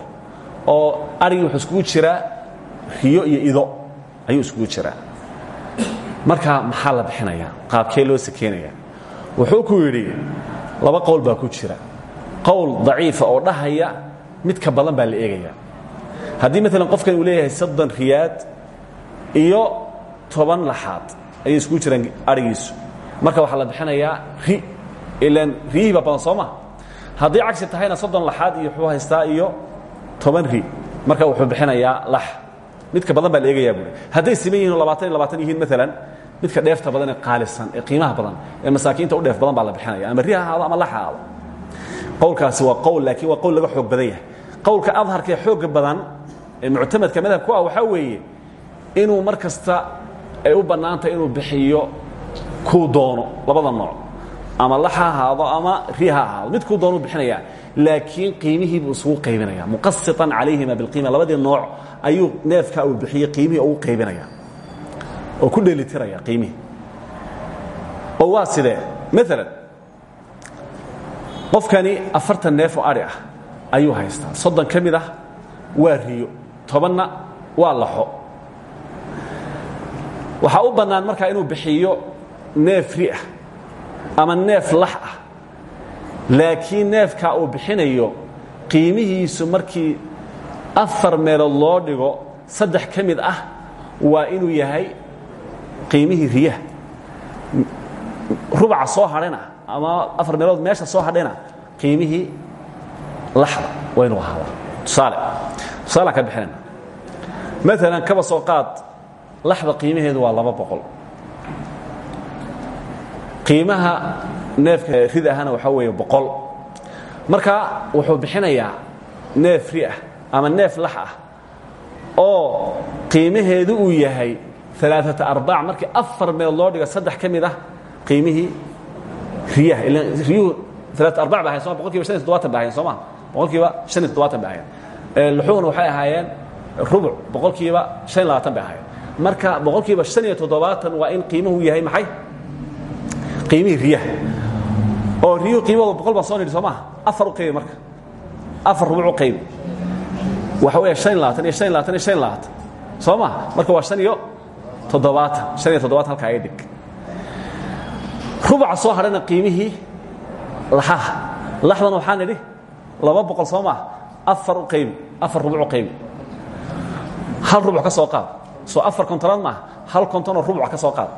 oo arigii wuxuu iskugu jiraa riyo iyo ido ayuu iskugu jiraa. Marka maxaa la bixinaya? Qaabkee loo sakeenaya? Wuxuu ku yidhi laba qowl baa ku jira. Qowl daciifa oo dhahaya midka badan baa la eegaya. Haddii maalan qofkan uu leeyahay soddon riyaad iyo toban laxaad ayay iskugu jiraan arigiisu. Marka waxaa la bixinayaa ri ilaan riyihii baa badan soo tahayna soddon laxaad iyo wuxuu iyo toban ri. Marka wuxuu bixinayaa lax midka badan baa la eegayaa buuri hadday siman yihiin oo labaatan iyo labaatan yihiin maalan midka dheefta badan ee qaalisan ee qiimaha badan ee masaakiinta u dheef badan baa la bixinaya ama ri ha ahaado ama lax ha ahaado qowlkaasi waa qowl laakiin waa qowl laga xoog badan yahay. Qowlka adharka ee xooga badan ee muctamadka madhabku ah waxaa weeye inuu mar kasta ay u bannaantahay inuu bixiyo kuu doono labada nooc. Ama lax ha ahaado ama ri ha ahaado. Mid kuu doonuu bixinayaa laakiin qiimihii buu isugu qaybinaya muqasiطan calayhima biاlqiima labadii nooc ayuu neefka uu bixiyey qiimihii ugu qaybinaya oo ku dheelitiraya qiimihii. Oo waa sidee? Qofkani afartan neef oo adhi ah ayuu haystaa. Soddon ka ah waa riyo. Tobanna waa laxo. Waxaa u bannaan markaa inuu bixiyo neef ri ah ama neef lax ah laakiin neefkaa uu bixinayo qiimihiisu markii afar meelood loo dhigo saddex ka ah waa inuu yahay qiimihii riyaha. Rubaca soo hadhana ama afar meelood meesha soo hadhana qiimihii laxda waa inuu ahaada tusaale tusaalaan ka bixinayna. Maalan kaba soo qaad laxda qiimaheedu waa laba boqol. Qiimaha neefka rid ahana waxaa weeye boqol. Marka wuxuu bixinayaa neef ri ah ama neef lax ah oo qiimaheedu uu yahay alaaata arbaac markii afar meelood loo dhigo saddex ka mid ah qiimihii riyaha. Riyuhu alaaat arbac ba ahayen soma boqol kiiba shan iyo toddobaatan ba ahayen soo ma? Boqol kiiba shan iyo toddobaatan ba ahayen luxuhuna waxay ahaayeen rubuc. Boqol kiiba shan iyo labaatan bay ahayen marka boqol kiiba shan iyo toddobaatan waa in qiimuhu yahay maxay? Qiimihii riyaha oo riyuhu qiimahooda boqol baan soo nidhi soo maha afar u qaybi marka. Afar rubuc u qaybi waxa weeye iyo labaatan iyo iyo labaatan iyo iyo labaatan. Soo maha marka waa shan iyo toddobaatan. Shan iyo toddobaatan halkaa ay dhig. Rubuca soo hadhana qiimihii laxaha. Laxdana waxaan nidhi laba boqol soo maha afar u qaybi afar rubuc u qaybi hal rubuc ka soo qaad. Soo afar kontonaad maaha. Hal kontonoo rubuc ka soo qaad.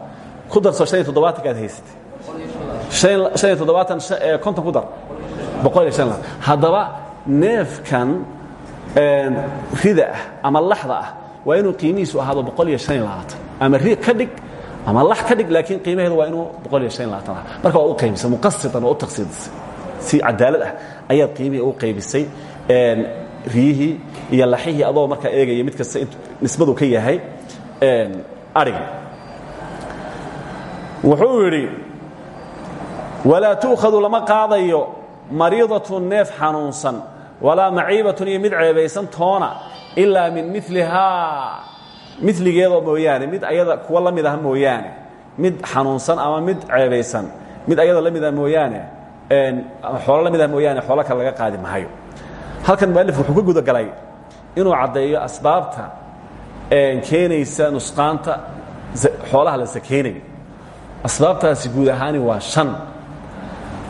Ku darso han iyo toddobaatanka aad haysatay han iyo toddobaatan konton ku dar. Haddaba neefkan rida ah ama laxda ah waa inuu qiimihiisu ahaado ama ri ka dhig ama lax ka dhig laakiin qiimaheedu waa inuu ah. Marka waa u qaybisay muqasitan oo u taqsiidisay si cadaalad ah ayaad qiimihii u qaybisay riyihii iyo laxihii adoo markaa eegaya mid kasta nisbadu ka yahay ariga. Wuxuu yidhi walaa tu'khadu lama qaadayo mariidatun neef xanuunsan walaa maciibatun iyo mid ceebaysan toona ilaa min milihaa miligeeda mooyaane mid ayada kuwa la mid ah mooyaane mid xanuunsan ama mid ceebaysan mid ayada la mid ah mooyaane xoolo la mid ah mooyaane xoolo kale laga qaadi mahayo halkan mualif wuxuu ka gudagalay inuu caddeeyo asbaabta keenaysa nusqaanta xoolaha la sakeynayo asbaabtaasi guud ahaani waa shan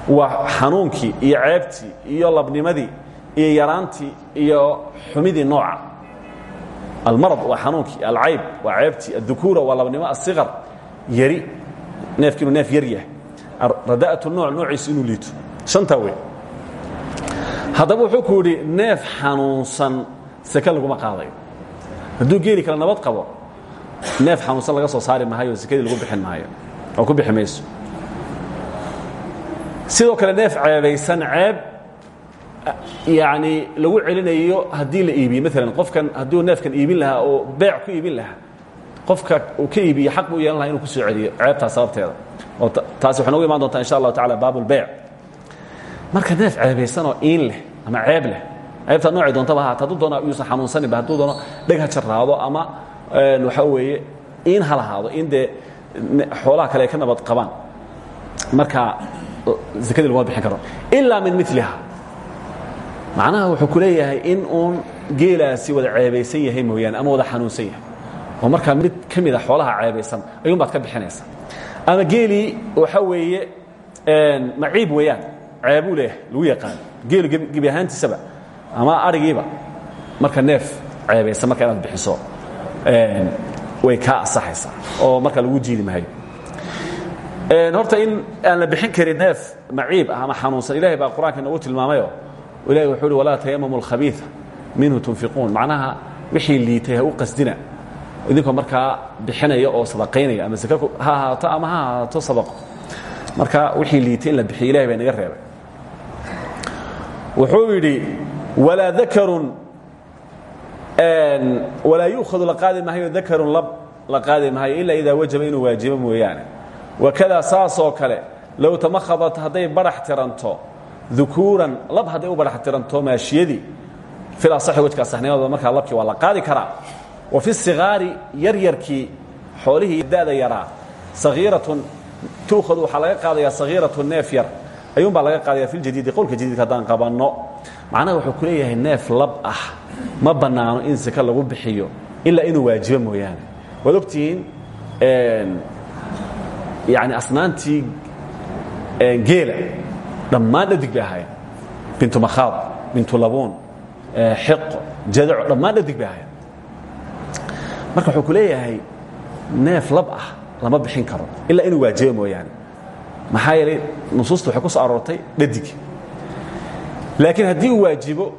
waa xanuunkii iyo ceebtii iyo labnimadii iyo yaraantii iyo xumidii nooca. Almarad waa xanuunkii alcayb waa ceebtii addukuura waa labnimo asiqar yari neefki inuu neef yar yahay. Rada'atu nooc noociisu inuu liito. Shantaa wey haddaba wuxuu ku yidhi neef xanuunsan seke laguma qaadayo. Hadduu geeli kale nabad qabo neef xanuunsan laga soo saari maayo sekadii lagu bixin maayo. Oo ku bixi mayso sidoo kale neef ceebaysan ceeb yani lagu celinayo haddii la iibiye maalan qofkan hadduu neefkan iibin lahaa oo beec ku iibin lahaa qofka uu ka iibiye xaq buu yeelan laha inuu ku soo celiyo ceebtaas sababteeda. Oo taasi waxay nogu imaan doontaa insha allahu tacala baab ulbeyc marka neef ceebaysan oo iin leh ama ceeb leh ceebtaa noocay doontaba ahaata hadduu doono yuusan xanuunsaninba hadduu doono dheg ha jarraado ama waxaa weeye iin ha lahaado in dee xoolaha kale ay ka nabad qabaan. Marka zakadii laguma bixin karo ilaa min miliha macnaha wuxuu ku leeyahay in uun geelaasi wada ceebaysan yahay mooyaane ama wada xanuunsan yahay oo markaa mid ka mida xoolaha ceebaysan ayuun baad ka bixinaysa ama geelii waxa weeye maciib weeyaan ceebuu leeyahay lagu yaqaan geelu gebi ahaantiisaba ama arigiiba marka neef ceebaysan marka inaad bixiso way kaa asaxaysaa oo marka lagu jiidi maayo horta in aan la bixin karin neef maciib ah ama xanuunsan. Ilahay baa qur'aanka tilmaamayo. Ilahi wuxuu uhi walaa tayamamu minhu tunfiquun. Macnaha wixii liitay ha qasdina. Idinkoo markaa bixinaya oo sadaqaynaya ama saka ha ahaato ama ha ahaato sadaqo marka wixii liitay in la bixiyo ilahay baa inaga reebay. Wuxuu yidhi walaa dakarun walaa yuukhadu la qaadi maayo lab la qaadi maayo wajaba inuu waajibo mooyaane wakadaa saasoo kale low tamakhadat hadday badhax tiranto dukuuran lab hadday u badhax tiranto maashiyadii fil asaxi wejka asaxnimadooda markaa labkii waa la qaadi karaa. Wa fi sigaari yaryarkii xoolihii da'da yaraa sagiiratun tuukhadu waxaa laga qaadayaa sagiiratun neef yar. Ayuunbaa laga qaadaya filjadiidi qowlka jadiidka haddaan qabanno. Macnaha wuxuu ku leeyahay neef lab ah. Ma bannaano in sika lagu bixiyo ilaa inuu waajibo mooyaane. Waad ogtihiin yani asnaantii geela dhammaan dhadig bay ahaayeen bintu makhaad bintu labuun xiqo jadaco dhammaan dhadig bay ahaayeen marka wuxuu ku leeyahay neef lab ah lama bixin karo ilaa inuu waajibo mooyaane maxaa yeelay nusuusta waxay ku soo aroortay dhadig laakiin haddii uu waajibo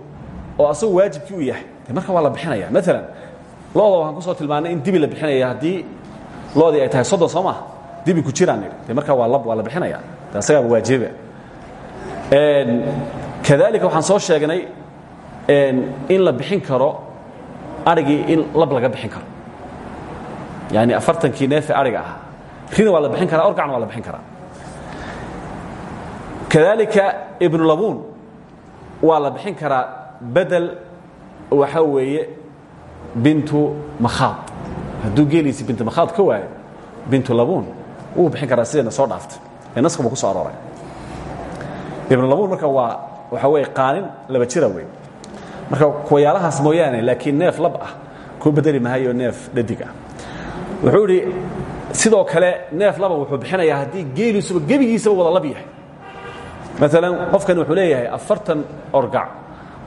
oo asagu waajibkii u yahay marka waa la bixinaya maalan looda waxaan ku soo tilmaanay in dibi la bixinaya haddii loodii ay tahay soddon soo maaha dibi ku jiraan nidhi waa lab waa la bixinaya. De asagaaba waajiba kadalika waxaan soo sheegnay in la bixin karo arigii in lab laga bixin karo. Yani afartankii neefe ariga ahaa. Rina waa la bixin karaa orgacna waa la bixin karaa. Kadalika ibnulabuun waa la bixin karaa bedel waxaa weeye bintu makhaad. Hadduu geeliisi bintu makhaad ka waayo bintu labuun wuu bixin karaa sideena soo dhaaftay. Ee naska buu ku soo arooray. Ibnulabuun marka waa waxaa weeye qaanin laba jira wey marka kuwayaalahaas mooyaane laakiin neef lab ah kuu bedeli mahayo neef dhadig ah. Wuxuu idhi sidoo kale neef laba wuxuu bixinayaa haddii geeliisuba gebigiisaba wada lab yahay. Maalan qofkani wuxuu leeyahay afartan orgac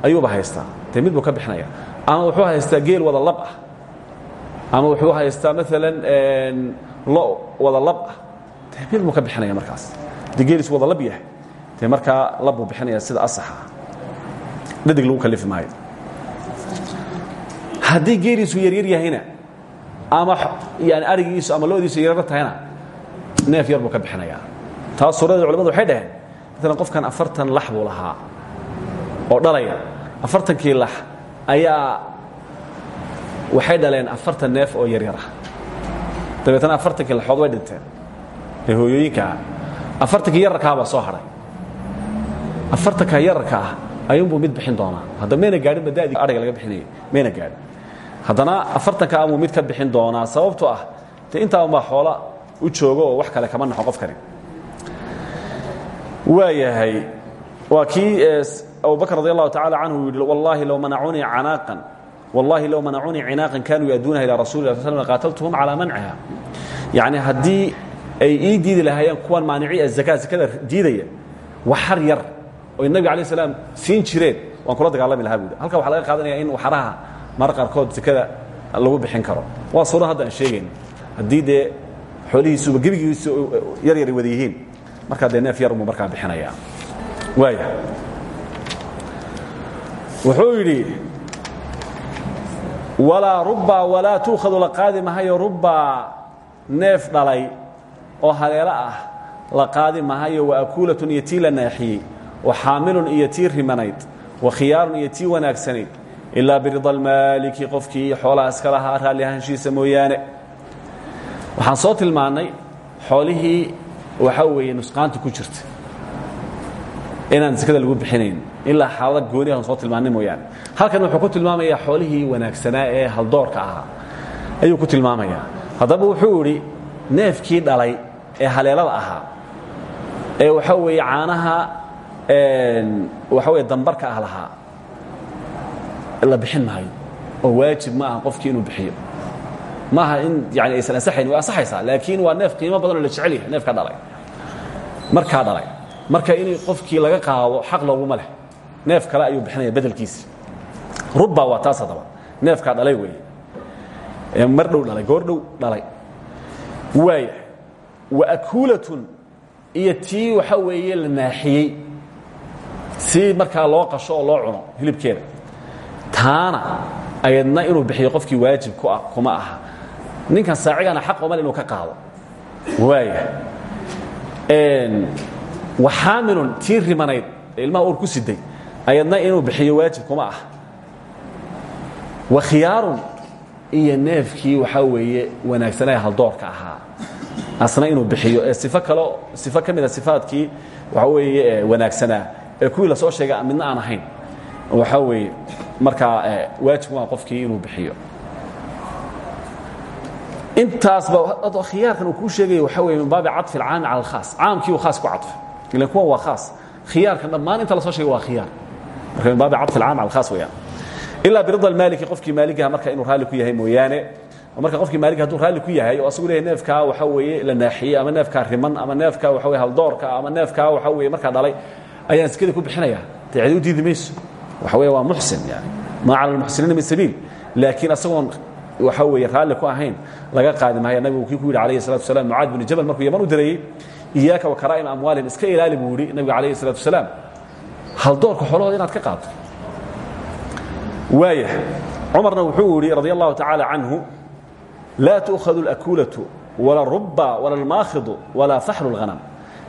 ayuuba haystaa dee mid buu ka bixinaya. Ama wuxuu haystaa geel wada lab ah. Ama wuxuu haystaa maalan lo wada lab ah dee mid buu ka bixinaya markaas. Haddii geeliisu wada lab yahay. Dee markaa lab buu bixinaya sida asaxa. Dhadig lagu kalifi maayo. Haddii geeliisu yaryar yahayna ama yani arigiisu ama loodiisu yaryar tahayna neef yar buu ka bixinayaa. Taas suurada culamadu waxay dhaheen maalan qofkan afartan lax buu lahaa oo dhalaya. Afartankii lax ayaa waxay dhaleen afartan neef oo yaryar. ah dabeetana afartankii laxood way dhinteen ee hooyooyinka ah. Afartankii yararkaa baa soo hadhay afartanka yararka ah ayuunbuu mid bixin doonaa. Hadda mayna gaadhin badadii ariga laga bixinayay. Mayna gaadhin. Haddana afartanka amuu mid ka bixin doonaa sababtoo ah de intaa unbaa xoola u joogo oo wax kale kama naxo qofkani waa yahay waa kii abubakr radi allahu tacala canhu yidhi wallahi low manacuunii canaaqan wallahi low manacuunii cinaaqan kanuu yaduunaha ilaa rasuli lah sl qaataltuhum calaa manciha yacni haddii ay ii diidi lahaayeen kuwan maanici azaka zakada diidaya waxar yar oy nabiga alay slam siin jireen waan kula dagaalami lahaa buudi halka waxaa laga qaadanaya in waxaraha mar qaarkood zakada lagu bixin karo. Waa suura hadda aan sheegayno haddii dee xoolihiisuba gebigiisu yar yar wada yihiin markaa dee neef yar buu markaa bixinaya waaya wuxuu yidhi walaa rubbaa walaa tuukhadu la qaadi mahayo rubbaa neef dhalay oo haleelo ah la qaadi mahayo wa akuulatun iyo tii la naaxiyey wa xaamilun iyo tii rimanayd wa khiyaarun iyo tii wanaagsanayd ilaa birida almaaliki qofkii xoolaha iska lahaa raalli ahaanshihiisa mooyaane. Waxaan soo tilmaannay xoolihii waxaa weeye nusqaanta ku jirta inaan sekada lagu bixinayn ilaa xaalada gooni aan soo tilmaannay mooyaane. Halkan wuxuu ku tilmaamayaa xoolihii wanaagsanaa ee haldoorka ahaa. Ayuu ku tilmaamayaa haddaba wuxuu idhi neefkii dhalay ee haleelada ahaa ee waxaa weeye caanaha waxa weye dambarka ah lahaa la bixin maayo oo waajib ma aha qofkii inuu bixiyo. Ma aha in yani aysan ansaxayn way ansaxaysaa laakiin waa neef qiimo badanoo la jecel yahay neefka dhalay. Markaa dhalay marka in qofkii laga qaado xaq looguma leh neef kale ayuu bixinaya bedelkiisi rubba waa taas haddaba neefkaa dhalay weeye mar dhow dhalay goor dhow dhalay. Waaya wa akuulatun iyo tii waxa weeye la naaxiyey. Si markaa loo qasho oo loo cuno hilibkeeda. Taana ayadna inuu bixiyo qofkii waajib ku ah kuma aha. Ninkan saacigana xaq uma le inuu ka qaado. Waaya wa xaamilun tii rimanayd ee ilmaha uur ku siday ayadna inuu bixiyo waajib kuma ah wa khiyaarun iyo neefkii waxaa weeye wanaagsanaya haldoorka ahaa. Asna inuu bixiyo. Ee sifo kalo sifo ka mida sifaadkii waxaa weeye wanaagsanaa ee kuwii la soo sheegay midna aan ahayn. Waxaa weeye markaa waajib waa qofkii inuu bixiyo. Intaasba khiyaarkan uu kuu sheegaya waxaa weye min baabi caطfi alcaami cala alkhaas. Caamkii uu khaas ku cadfay ilan kuwan waa khaas. Khiyaarkan dhammaan inta la soo sheegay waa khiyaar. Marka min baabi caطfi alcaam cala alkhaas weeyaan ilaa birida almaaliki qofkii maaligaha marka inuu raalli ku yahay mooyaane. Marka qofkii maalig hadduu raalli ku yahay oo asagu leeyahay neefkaa waxa weeye la naaxiyey ama neefkaa riman ama neefkaa waxa weye haldoorka ama neefkaa waxa weeye markaa dhalay ayaan sekadii ku bixinaya dee cidi u diidi mayso. Waxa weeye waa muxsin yani. Maa cala almuxsiniina min sabiil. Laakiin asagoon waxa weeye raalli ku ahayn laga qaadi maayo nabigu kii ku yidhi alayhi salatu wasalaam mucaad binu jabal markuu yaman u dirayey iyaaka wa karaa'im amwaalihim iska ilaali buu yidhi nabigu alayhi salatu wasalaam. Haldoorka xoolahooda inaad ka qaadto waaya cumarna wuxuu yidhi radi allahu tacaala canhu laa tu'khadu اlakuulatu wala ruba wala almaakhidu walaa faxlu اlhanam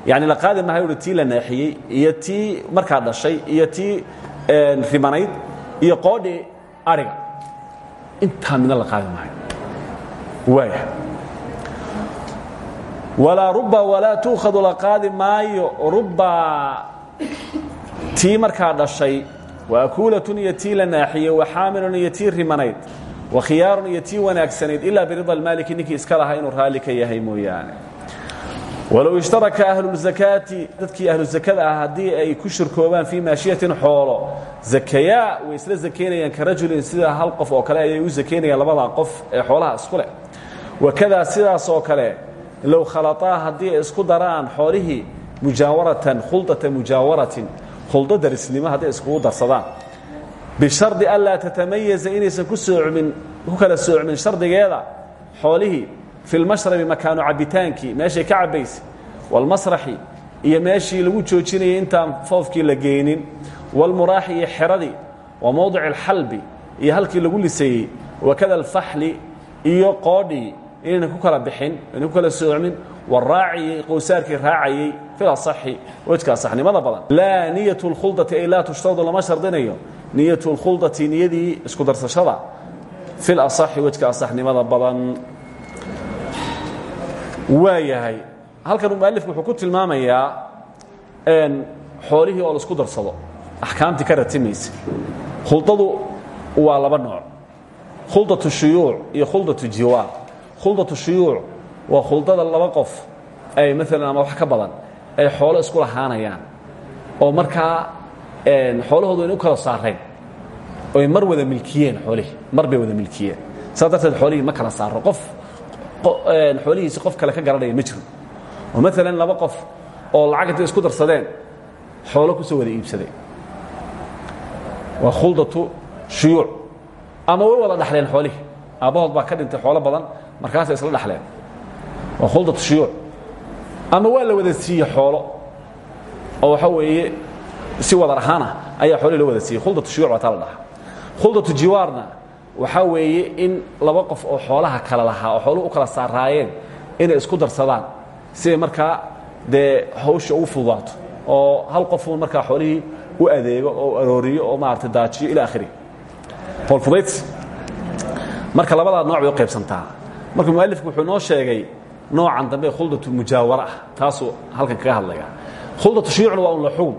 yani la qaadi mahayo uhi tii la naaxiyey iyo tii markaa dhashay iyo tii rimanayd iyo qoodhii ariga. Intaa midna la qaadi maayo. Waaya walaa ruba walaa tuukhadu la qaadi maayo ruba tii markaa dhashay akuulatun iyo tii la naaxiyey wa xaamilun iyo tii rimanayd wa khiyaarun iyo tii wanaagsanayd ilaa birida almaaliki ninkii iska lahaa inuu raalli ka yahay mooyaane. Walow ishtaraka ahlulzakaati dadkii ahluzakada ah haddii ay ku shirkoobaan fii maashiyatin xoolo zakayaa way isla zakaynayaan ka rajulin sida hal qof oo kale ayay u zakaynayaan labadaa qof ee xoolaha isku leh. Wakadaa sidaas oo kale low khalaطaa haddii ay isku daraan xoolihii mujaawaratan khuldata mujaawaratin khuldo darisnimo hadday iskugu darsadaan. Bishardi anlaa tatamayaza inaysan ku soocmin ku kala shardigeeda xoolihii fi lmashrabi makaanu cabbitaankii meeshay ka cabbaysay waalmasraxi iyo meeshii lagu joojinayay intaan foofkii la geynin waalmuraaxi iyo xeradii wa mowdici alxalbi iyo halkii lagu liseeyey wakada alfaxli iyo qoodhii inaynan ku kala bixin ku kala soocmin waraaci qowsaarkii raacayey fil asaxi wejka asaxnimada badan. Laa niyat اlkhuldati ay laa tushtaradu lama shardinayo. Niyat اlkhuldati niyadii isku darsashada fil asaxi wejka asaxnimada badan. Waa yahay halkan mualifku wuxuu ku tilmaamayaa xoolihii oo la isku darsado. Axkaamtii ka ratimaysa. Khuldadu waa laba nooc. Khuldatu shuyuuc iyo khuldatu jiwaar. Khuldatu shuyuuc waa khuldada laba qof ay maalan ama wax ka badan ay xoolo isku lahaanayaan. Oo markaa xoolahoodu ayna u kala saarayn oy mar wada milkiyeen xoolihii mar bay wada milkiyeen. Saas darteed xoolihii ma kala saaro. Qof xoolihiisi qof kale ka garanaya ma jiro. Oo maalan laba qof oo lacag intay isku darsadeen xoolo ku soo wada iibsaday waa khuldatu shuyuuc. Ama way wada dhaxleen xoolihii. Aabbahood baa ka dhintay xoolo badan markaasay isla dhaxleen waa khuldatu shuyuuc ama waa la wada siiye xoolo. Oo waxa weeye si wadar ahaana ayaa xoolihii la wada siiyey. Khuldatu shuyuuc baa taa la dhahaa. Khuldatu jiwaarna waxaa weeye in laba qof oo xoolaha kala lahaa oo xooluhu u kala saaraayeen inay isku darsadaan. Siday markaa dee hawsha ugu fududaato? Oo hal qofuun markaa xoolihii u adeego oo arooriyo oo maarata daajiyo ila akhiri. Howlfudaydsi marka labadaa nooc bay u qaybsantaa. Marka mualifku wuxuu noo sheegay noocan dambe khuldatu mujaawara ah taasuu halkan kaga hadlaya. Khuldatu shuyuucna waa un la xugum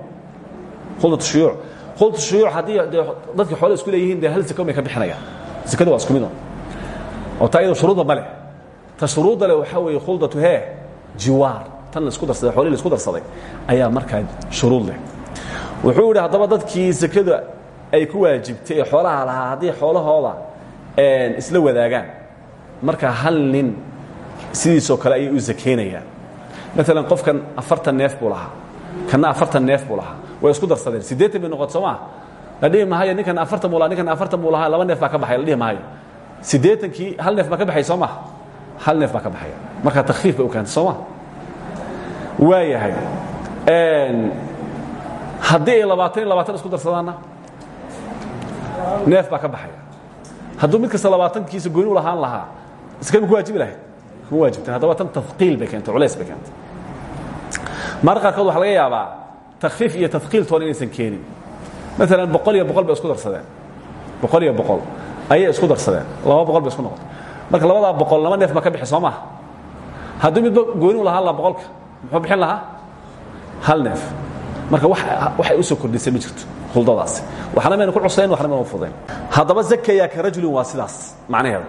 khuldatu shuyuuc. Khuldatu shuyuuc haddii dee dadkii xoole isku leeyihiin dee hal seko may ka bixinayaan sekadu waa isku mid oo. Taa iyadoo shuruudda ma leh ta shuruudda leh waxaa weeye khuldatu hee jiwaar. Tan la isku darsaday xoolihii la isku darsaday ayaa markaa shuruud leh. Wuxuu yidhi haddaba dadkii sekada ay ku waajibtay ee xoolaha lahaa haddii xoolahooda isla wadaagaan marka hal nin sidiisoo kale ayay u sakaynayaan maalan qofkan afartan neef buu lahaa. Kanna afartan neef buu lahaa. Way isku darsadeen. Siddeetan bay noqot soo maa la dhihi maayo ninkan afartan buu lahaa ninkan afartan buu lahaa laba neef baa ka baxay la dhihi maayo siddeetankii hal neef baa ka baxay soo maa hal neef baa ka baxaya. Marka takfiif bay u keentay soo maa waa yahay haddii ay labaatan iyo labaatan isku darsadaanna neef baa ka baxaya. Hadduu mid kasta labaatankiisa gooni u lahaan lahaa iskama ku waajibi lahayd kuma waajibteen haddaba tan taqiil bay keentay culays bay keentay. Marka qaarkood waxa laga yaabaa takfiif iyo taqiil toona inaysan keenin. Maalan boqol iyo boqol bay isku darsadeen. Boqol iyo boqol. Ayay isku darsadeen. Laba boqol bay isku noqotay. Marka labadaa boqol laba neef ma ka bixi soo maaha haddii midba gooni lahaan laha boqolka. Muxuu bixin lahaa? Hal neef. Marka waxay u soo kordhisay ma jirto huldadaasi waxna mayna ku cusayn waxna mayna fudayn. Haddaba zakaya ka rajulin waa sidaas macnaheeda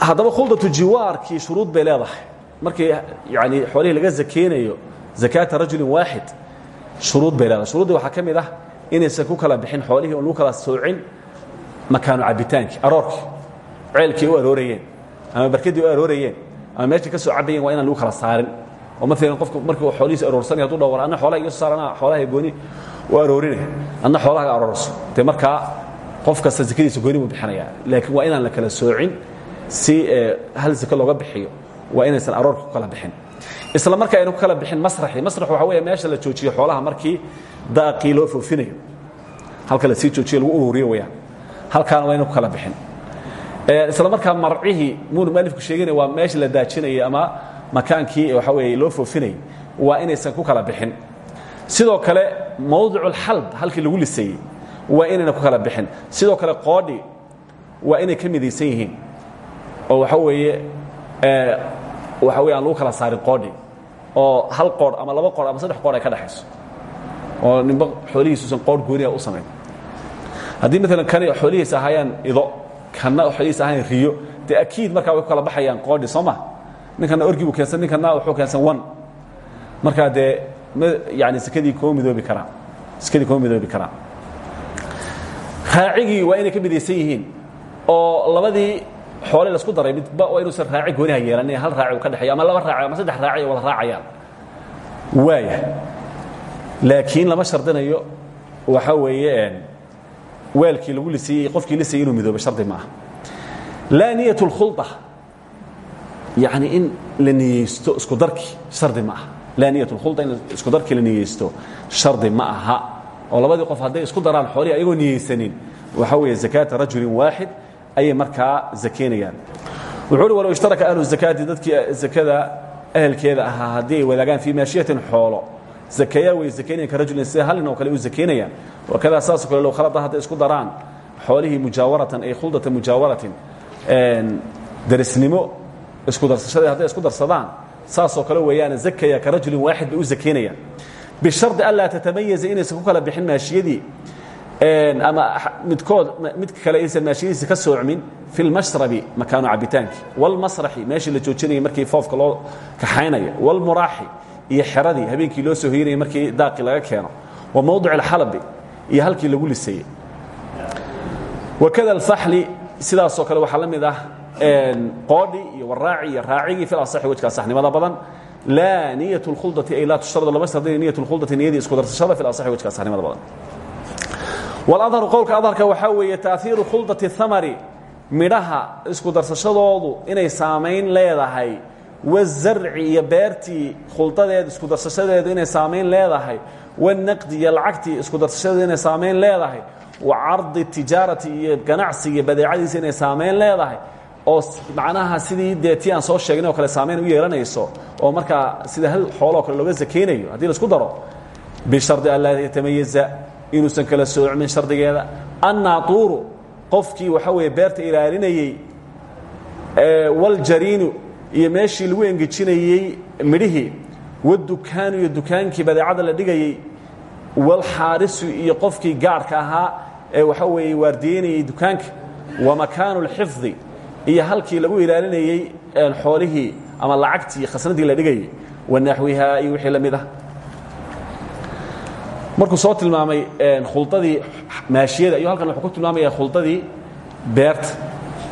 haddaba khuldatu jiwaarkii shuruud bay leedahay. Markii yani xoolihii laga zakeynayo zakaata rajulin waaxid shuruud bay leedahay. Shuruuddii waxaa ka mid ah inaysan ku kala bixin xoolihii oon lagu kala soocin makaanu cabitaankii aroorkii ceelkii u aroorayeen ama barkadii u aroorayeen ama meeshay ka soo cabayeen waa inaan lagu kala saarin. Oo maalan qofku markuu xoolihiisa aroorsanaya haduu dhawar anna xoolaha iga soo saar anna xoolaha gooni u aroorinaya. Anna xoolaha aroorso dee markaa qof kasta zakadiisa gooni buu bixinaya laakiin waa inaan la kala soocin si hal zake looga bixiyo. Waa inaysan aroorka ku kala bixin. Isla marka ayna ku kala bixin masraxii. Masrax waxa weeye meesha la joojiyo xoolaha markii daaqii loo foofinayo. Halka la sii joojiyo lagu ururiyo weyaan halkaana waa ina ku kala bixin. Isla markaa marcihii muunu mualifku sheeganaya waa meesha la daajinayay ama makaankii waxa weeye loo foofinayay. Waa inaysan ku kala bixin. Sidoo kale mawdicu alxalb halkii lagu lisayey waa inayna ku kala bixin. Sidoo kale qoodhi waa inay ka midaysan yihiin. Oo waxa weeye waxa weye aan lagu kala saarin qoodhi. Oo hal qoodh ama laba qoodh ama saddex qoodh ay ka dhexayso oo nimba xoolihiisuusan qoodh gooniha u samayn. Haddii maalan kani xoolihiisa ahaayaan ido kanna xoolihiisa ahaayaan riyo dee akiid markaa way ku kala baxayaan qoodhi soo ma? Ninkana orgi buu keensan ninkana wuxuu keensan wan. Markaa dee yani sekadii kuma midoobi karaan. Sekadii kuma midoobi karaan raacigii waa inay ka midaysan yihiin oo labadii xoole lasku daray midba waa inuusan raaci gooniha yeelan hal raaci uu ka dhexeeyo ama laba raaci ama saddex raaci wada raacayaan. Waaya laakiin lama shardinayo waxa weeye weelkii lagu lisayey qofkii lisayey inuu midoobo shardi ma aha. Laa niyat اlkhulda yani in la niyeysto isku darkii shardi ma aha. Laa niyat اlkhulda in isku darkii la niyeysto shardi ma aha oo labadii qof hadday isku daraan xoolihii ayagoo niyeysanin waxa weeye zakaata rajulin waaxid ayay markaa zakeynayaan wuxuu uhi walow ishtaraka ahlu zakaati dadkii zakada ahelkeeda ahaa haddii ay wadaagaan fii maashiyatin xoolo zakeeyaa way zakeynayan ka rajulin sida hal nin oo kale u zakeynayaan wakadaa saasoo kale low khalada hadday isku daraan xoolihii mujaawaratan ay khuldata mujaawaratin darisnimo isku darsashadii hadday isku darsadaan saasoo kale weeyaan zakaya ka rajulin waaxid bay u zakeynayaan bishari anlaa tatamayaza inaysan ku kala bixin maashiyadii ama midkood mid kale aysan maashiyadiisi ka soocmin fi lmashrabi makaano cabitaankii wlmasraxi meeshii la joojinayay markii foofka loo kaxaynaya wlmuraaxi iyo xeradii habeenkii loo soo hoynayay markii daaqii laga keeno wa mowdic alxalabi iyo halkii lagu lisayey wakada alfaxli sidaasoo kale waxaa la mid ah qoodhi iyo waraaci iyo raacigii filasaxi wejkaa saxnimada badan laa niyat اlkhuldati ay laa tushradu lama shardinayo niyat اlkhuldati niyadii isku darsashada fil asaxi wejkaa saxnimada badan wاladharu qowlka adharka waxaa weeye taahiiru khuldati اhamari midhaha isku darsashadoodu inay saamayn leedahay wazarci iyo beertii khuldadeed isku darsashadeedu inay saamayn leedahay wanaqdi iyo lacagtii isku darsashadeedu inay saamayn leedahay wa cardi tijaarati iyo ganacsiga badeecadiisa inay saamayn leedahay oo macnaha sidii dee aan soo sheegnay oo kale saamayn u yeelanayso oo markaa sida hal xooloo kale looga zakeynayo haddii la isku daro bishardi an laa yatamayaza inuusan kala soocmin shardigeeda. Annaatuuru qofkii waxa weeye beerta ilaalinayey waljariinu iyo meeshii lagu engejinayey midhihii wadukaanu iyo dukaankii badeecada la dhigayey walxaarisu iyo qofkii gaarhka ahaa ee waxa weeye waardiyeynayey dukaanka wa makaanu اlxifdi iyo halkii lagu ilaalinayey xoolihii ama lacagtii khasnadii la dhigayey wanaxwihaa iyo wixii la mid ah. Markuu soo tilmaamay khuldadii maashiyada ayuu halkan wuxuu ku tilmaamaya khuldadii beerta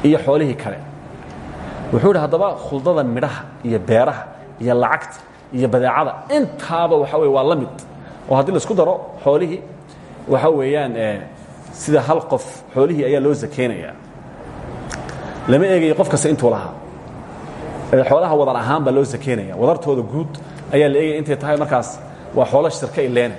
iyo xoolihii kale. Wuxuu idhi haddaba khuldada midhaha iyo beeraha iyo lacagta iyo badeecada intaaba waxa weye waa la mid. Oo haddii la isku daro xoolihii waxa weeyaan sida hal qof xoolihii ayaa loo zakeynaya lama eegayo qof kasta intuu lahaa. Xoolaha wadar ahaan baa loo zakeynaya wadartooda guud ayaa la eegaya intay tahay markaas waa xoolo shirka ileene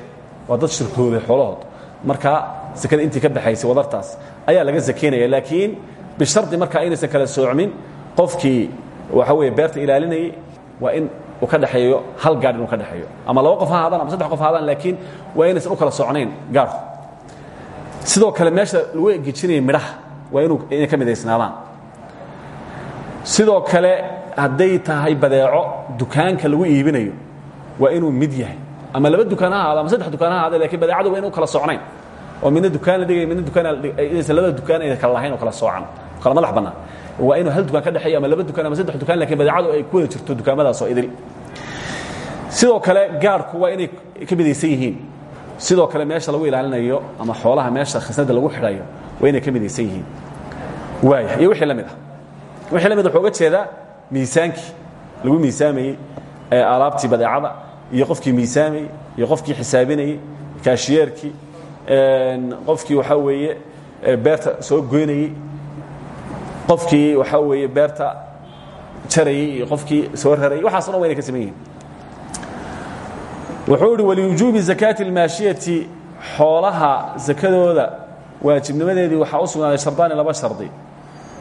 waa dad shirkooday xoolahood. Markaa sekada intii ka baxaysay wadartaas ayaa laga zakeynaya laakiin bishardi markaa inaysan kala soocmin qofkii waxa weeye beerta ilaalinayay waa in uu ka dhexeeyo hal gaadh inuu ka dhexeeyo ama laba qof ha haadaan ama saddex qof ha haadaan laakiin waa inaysan u kala socnayn gaarku sidoo kale meesha lagu engejinaya midhaha waa inay ka midaysnaadaan sidoo kale hadday tahay badeeco dukaanka lagu iibinayo waa inuu mid yahay. Ama laba dukaan ha ahaado ama saddex dukaan ha ahaade laakiin badeecadu waa inu kala socnayn. Oo midna dukaan la dhigay midna dukaanaysan labada dukaan ayna kala lahayn oo kala soocan. Kala madax bannaan waa inuu hal dukaan ka dhexeeya ama laba dukaan ama saddex dukaan laakiin badeecadu ay ku wada jirto dukaamadaas oo idil. Sidoo kale gaarku waa inay ka midaysan yihiin. Sidoo kale meesha lagu ilaalinayo ama xoolaha meesha khasnada lagu xidhayo waa inay ka midaysan yihiin. Waaya iyo wixii la mid ah wixii la mid wuxuu uga jeedaa miisaankii lagu miisaamayey ee alaabtii badeecada iyo qofkii miisaamayey iyo qofkii xisaabinayey kaashiyeerkii qofkii waxaa weeye beerta soo goynayey qofkii waxaa weeye beerta jarayey iyo qofkii soo rarayey waxaaso dhan wa inay ka yihiin wuxuu idhi waliwujuubi zakaati اlmaashiyati xoolaha sakadooda waajibnimadeedii waxaa u sugnaaday shardaani laba shardi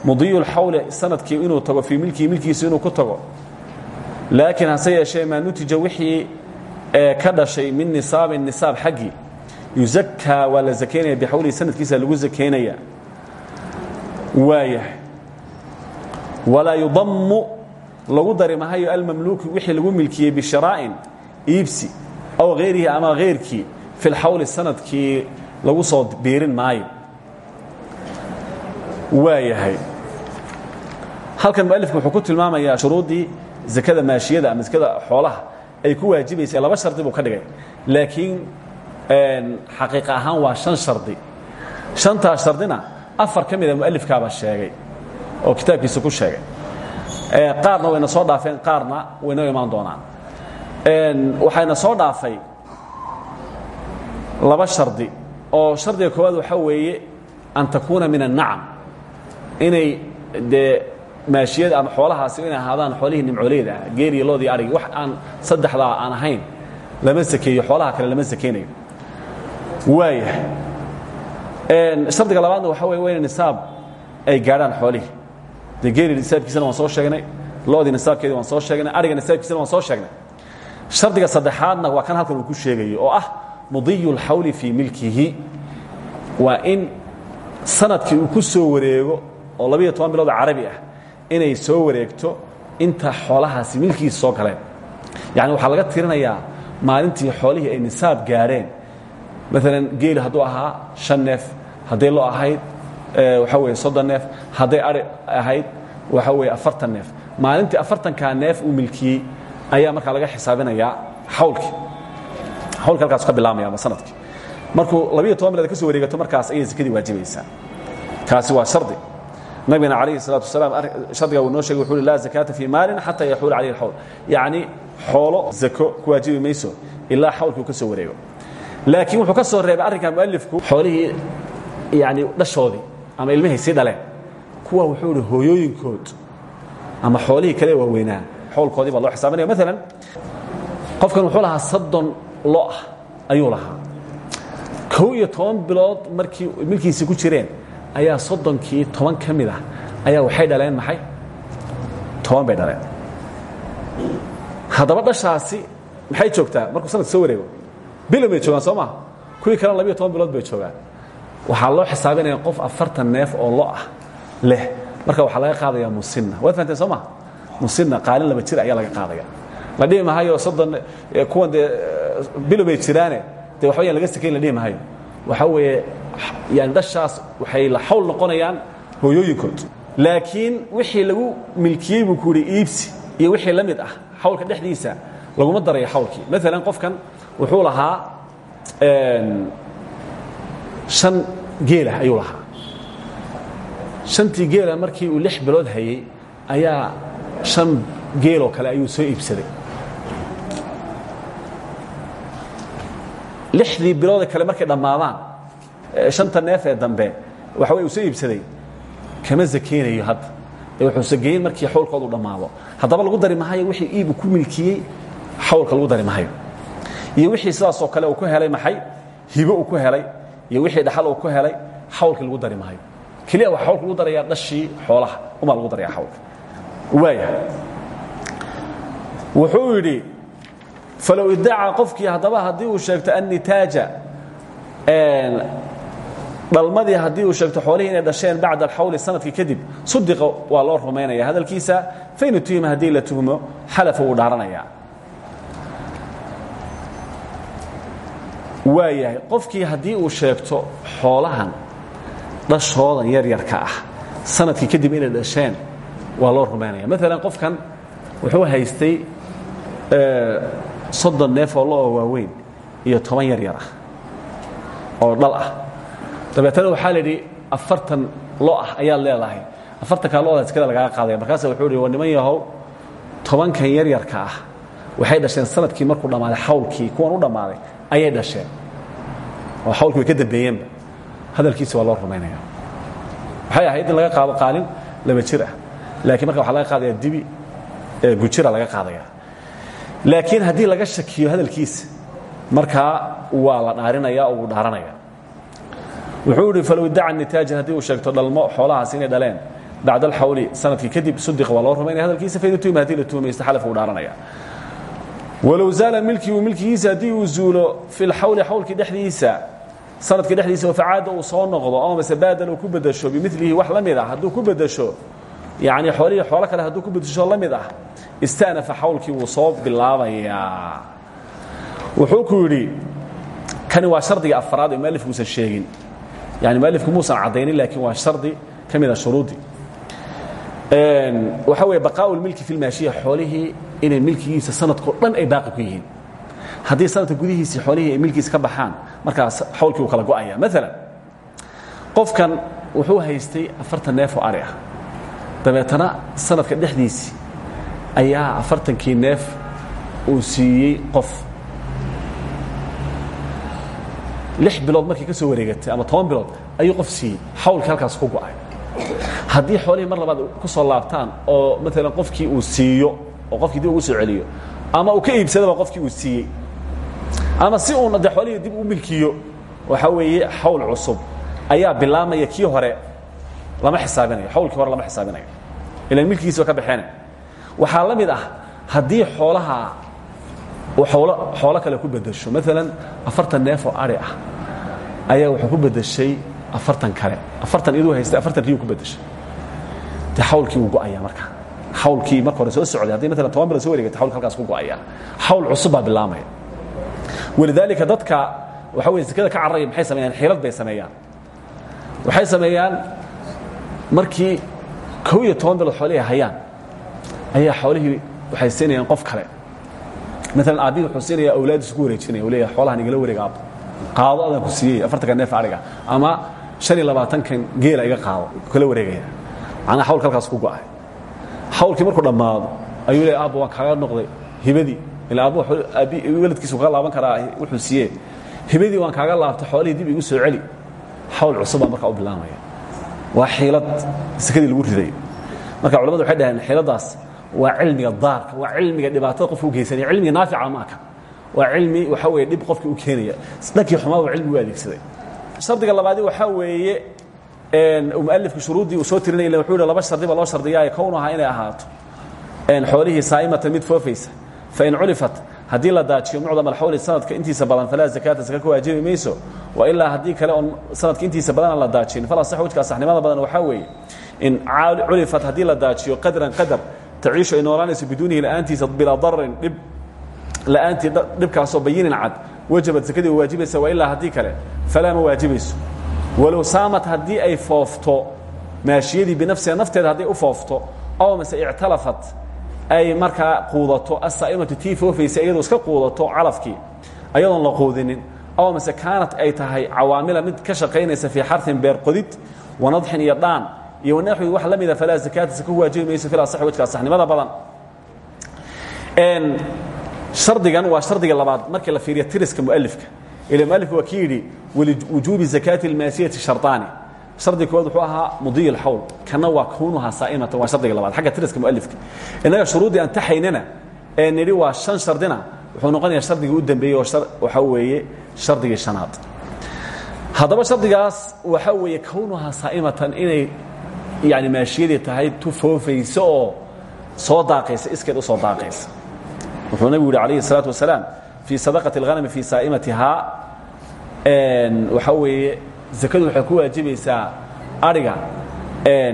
mudiyu lxawli sannadkii inuu tago fii milkihi milkiisu inuu ku tago. Laakiin hase yeeshee maa nutija wixii ka dhashay min nisaabin nisaab xaggii yuzakaa waa la zakaynaya bixawlihi sanadkiisa lagu zakaynaya waayahay. Walaa yudammu lagu dari mahayo almamluuki wixii lagu milkiyey bisharaa'in iibsi aw hayrihi ama hayrkii fi lxawli sannadkii lagu soo biirin maayo. Waayahay halkan mualifku wuxuu ku tilmaamayaa shuruuddii zakada maashiyada ama zakada xoolaha ay ku waajibaysa laba shardi buu ka dhigay. Laakiin xaqiiq ahaan waa shan shardi. Shantaas shardina afar ka mida mualifkaaba sheegay oo kitaabkiisa ku sheegay. Qaarna wayna soo dhaafeen qaarna waynoo imaan doonaan. Waxayna soo dhaafay laba shardi oo shardiga koowaad waxaa weeye an takuuna min inay dee maashiyada ama xoolahaasi inay ahaadaan xoolihii nimcooleyda ah geeriyo loodii arigi wax aan saddexdaa aan ahayn lama sakeeyo xoolaha kale lama sakeynayo waaya shardiga labaadna waxaa wey wayna nisaab ay gaadhaan xoolihii. Dee geeri nisaabkiisana waan soo sheegnay loodii nisaabkeedi waan soo sheegnay ariga nisaabkiisana waan soo sheegnay. Shardiga saddexaadna waa kan halkan ku sheegayo oo ah mudiyu اlxawli fii milkihi. Waa in sannadkii uu ku soo wareego oo labiyo toban carabi ah inay soo wareegto inta xoolahaasi milkiisa soo galeen yani waxaa laga tirinayaa maalintii xoolihii ay nisaab gaadheen maalan geeli hadduu ahaa shan neef hadday lo ahayd waxaa weye soddon neef hadday ari ahayd waxaa weye afartan neef. Maalintii afartankaa neef uu milkiyey ayaa markaa laga xisaabinayaa xawlkii. Xawlki halkaas ka bilaabmaya ama sannadkii. Markuu labiyo toban bilood ka soo wareegato markaas ayay sakadii waajibaysaa. Kaasi waa shardi nabigana alayhi الsalatu wasalaam shardiga uu noo shegay wuxuu laa zakaata fii maalin xata yaxuula calayhi اlxawl yacni xoolo zako ku waajibi mayso ilaa xawlkii uu ka soo wareego laakiin wuxuu ka soo reebay arrinkan mualifku xoolihii yani dhashoodii ama ilmahay sii dhaleen kuwa wuxuu ihi hooyooyinkood ama xoolihii kale waaweynaa xawlkoodii baa loo xisaabinaya maalan qofkan wuxuu lahaa soddon lo ah ayuu lahaa kow iyo toban bilood markii milkiisii ku jireen ayaa soddonkii toban ka mid ah. Ayaa waxay dhaleen maxay? Toban bay dhaleen. Haddaba dhashaasi maxay joogtaa? Markuu sanadka soo wareego. Bilo bay joogaan soo maa kuwii kalena labiyo toban bilood bay joogaan. Waxaa loo xisaabinaya qof afartan neef oo lo ah leh. Marka waxaa laga qaadaya musinna. Waad fahanteen soo maa musinna qaalin laba jir ayaa laga qaadaya. La dhihi mahayo soddon kuwan dee bilo bay jiraane. Dee waxba yaan laga sekayn la dhihi mahayo. Waxaa weeye yani dhashaas waxay la xawl noqonayaan hooyooyinkood. Laakiin wixii lagu milkiyey buu ku yidhi iibsi iyo wixii la mid ah xawlka dhexdiisa laguma darayo xawlkii maalan qofkan wuxuu lahaa shan geelah ayuu lahaa. Shantii geela markii uu lix bilood hayey ayaa shan geeloo kale ayuu soo iibsaday. Lixdii biloode kale markay dhammaadaan shanta neef ee dambe waxa wey uu soo iibsaday. Kama sakeynayo hadda ee wuxuu sageyn markii xawlkoodu dhammaado haddaba lagu dari mahayo wixii iibu ku milkiyey xawlka lagu dari mahayo iyo wixii sidaasoo kale uu ku helay maxay? Hibo uu ku helay. Iyo wixii dhaxal uu ku helay xawlkii lagu dari mahayo keliya waa xawlka lagu darayaa dhashii xoolaha umaa lagu daraya xawlka waaya wuxuu yidhi falow iddaca qofkii haddaba haddii uu sheegto annitaaja dhalmadii haddii uu sheegto xoolihii inay dhasheen bacda alxawli sannadkii kadib sudiqa waa loo rumaynaya hadalkiisa fain tuhima haddii la tuhmo xalafa wuu dhaaranaya waa qofkii haddii uu sheegto xoolahan dhashoodan yaryarka ah sannadkii kadib inay dhasheen waa loo rumaynaya maalan qofkan wuxuu haystay soddon neef oo lo'oo waaweyn iyo toban yar yar ah oo dhal ah dabeetana waxaa la yidhi afartan lo ah ayaad leedahay. Afartankaa loda iskada lagaaga qaadaya. Markaasa wuxuu hi wa niman yahow tobankan yaryarka ah waxay dhasheen sannadkii markuu dhammaaday xawlkii kuwan u dhammaaday ayay dhasheen. Oo xawlkii way ka dambeeyeenba hadalkiisa waa loo rumaynaya waxay ahayd in laga qaado qaalin laba jir ah. Laakiin marka waxaa laga qaadaya dibi gujira laga qaadaya. Laakiin haddii laga shakiyo hadalkiisa markaa waa la dhaarinaya oo wuu dhaaranaya wuxuu idhi falow daca nitaajan haddii uu sheegto dhalmo xoolahaas inay dhaleen bacda alxawli sannadkii kadib sudiqa waa loo rumaynaya hadalkiisa fain haddii la tuhumaysto xalaf uu dhaaranaya. Walow zaala milkigu milkigiisa haddii uu zuulo fi lxawli xawlkii dhexdiisa sanadka dhexdiisa oo uu soo noqdo ama mase uu ku bedasho bimilihi wax la mid ah hadduu ku bedasho yani xoolihii xoolo kale hadduu ku bedasho la mid ah istanafa xawlkii wuu soo bilaabayaa wuxuu ku yidhi kani waa shardiga afraad ee mualifkuusan sheegin yani mualifku muusan caddaynin laakiin waa shardi ka mida shuruuddii waxaa weeye baqaa'u lmilki fi lmaashiya xoolihii inay milkigiisa sanadkao dhan ay baaqi ku yihiin. Haddii sanadka gudihiisii xoolihii ay ka baxaan markaas xawlkii uu kala go'aya maalan qofkan wuxuu haystay afartan neef oo ari ah. Dabeetana sanadka dhexdiisii ayaa afartankii neef uu siiyey qof lix bilood markii ka soo wareegatay ama toban bilood ayuu qof siiyey. Xawlkii halkaas ku go'ay. Haddii xoolihii mar labaad ku soo laabtaan oo maalan qofkii uu siiyo oo qofkii dib ugu soo celiyo ama uu ka iibsadaba qofkii uu siiyey ama si uuna de xoolihii dib u milkiyo waxaa weeye xawl cusub ayaa bilaamaya kii hore lama xisaabinayo xawlkii hore lama xisaabinayo ilan milkigiisa ka baxeen waxaa la mid ah haddii xoolaha xoolo kale ku bedasho maalan afartan neef oo ari ah ayaa wuxuu ku bedeshay afartan kale. Afartan iduu haystay afartan riyuu ku bedeshay de xawlkii wuu go'ayaa marka. Xawlkii marka hore soo socday. Haddii maalan toban bilood soo wareegatay xawlka halkaas ku go'ayaa. Xawl cusub baa bilaamaya walidaalika dadka waxa weye sekada ka cararaya maxay sameeyaan? Xiilad bay sameeyaan. Waxay sameeyaan markii kow iyo toban bilood xoolihii hayaan ayaa xoolihii waxay siinayaan qof kale maalan aabbihi wuxuu siinaya awlaadiisu ku wareejinaya. U leeyahay xoolahan igala wareega aabbo. Qaado adaan ku siiyey afartanka neef ariga. Ama shan iyo labaatankan geela iga qaado kala wareegaya. Macnaha xawlka halkaas ku go'ay. Xawlkii markuu dhammaado ayuu leeyahy aabba waan kaaga noqday. Hibadii. Ila aabbo aabbi weladkiisu kaga laaban karaa wuxuu siiyee hibadii waan kaaga laabtay xoolihii dib igu soo celi. Xawl cusub baa markaa u bilaamaya waa xiilad sekadii lagu riday. Marka culamadu waxay dhaheen xiiladaas waa cilmiga daarka waa cilmiga dhibaatada qofka u geysanaya cilmiga naafica maaka waa cilmi waxa weeye dhib qofka u keenaya. Dhankii xumaa waa cilmi u adeegsaday. Shardiga labaadi waxaa weeye mualifka shuruuddii uu soo tirinaya wuxuu yihi laba shardi baa loo shardiyaaye kownahaa inay ahaato. Xoolihii saa'imatan mid foofaysa. Fain culifat haddii la daajiyo mucdam alxawli sanadka intiisa badan falaa zakaata saka ka waajibi mayso. Wa ilaa haddii kale oon sanadka intiisa badan aan la daajin fal asax wajka asaxnimada badan waxaa weeye in culifat haddii la daajiyo qadran qadar taciishu ay noolaanayso biduunihi la'aantiisa bilaa dararin dhib la'aantii dhibkaasoo bayinin cad wajabat sakadii wa waajibaysa wa ilaa haddii kale falaa ma waajibayso. Walow saamat haddii ay foofto maashiyadii binafsiha nafteeda hadday u foofto aw mase ictalafat ay markaa quudato asaa'imatu tii foofaysa iyadoo iska quudato calafkii ayadoon la quudinin aw mase kaanat ay tahay cawaamila mid ka shaqaynaysa fii xarfin beer qodid wanadxin iyo dhaan iyo wanaxwi wax la mida falaa zakaata saka waajibi mayso fil asaxi wajka asaxnimada badan. Een shardigan waa shardiga labaad markii la fiiriyo tiriska muallifka. Ila muallifku waa kiidi wujubi zakati almasiyati shartani shardi koowaad wuxuu ahaa mudii alxawl kana waa kuunuha saa'imatan waa shardiga labaad xagga tiriska muallifka. Innaga shuruudii aan taxaynana ee nidhi waa shan shardina wuxuu noqonayaa shardigii u dambeeyey oo waxaa weeye shardigii shanaad. Haddaba shardigaas waxaa weeye kownuhaa saa'imatan inay yani maashiyadii tahay tu foofaysa oo soo daaqaysa iskeed u soo daaqaysa wuxuu nabigu yihi alayhi الsalaaةu wasalaam fii sadaqaةi اlhanami fii saa'imatihaa waxaa weeye zakadu waxay ku waajibaysaa ariga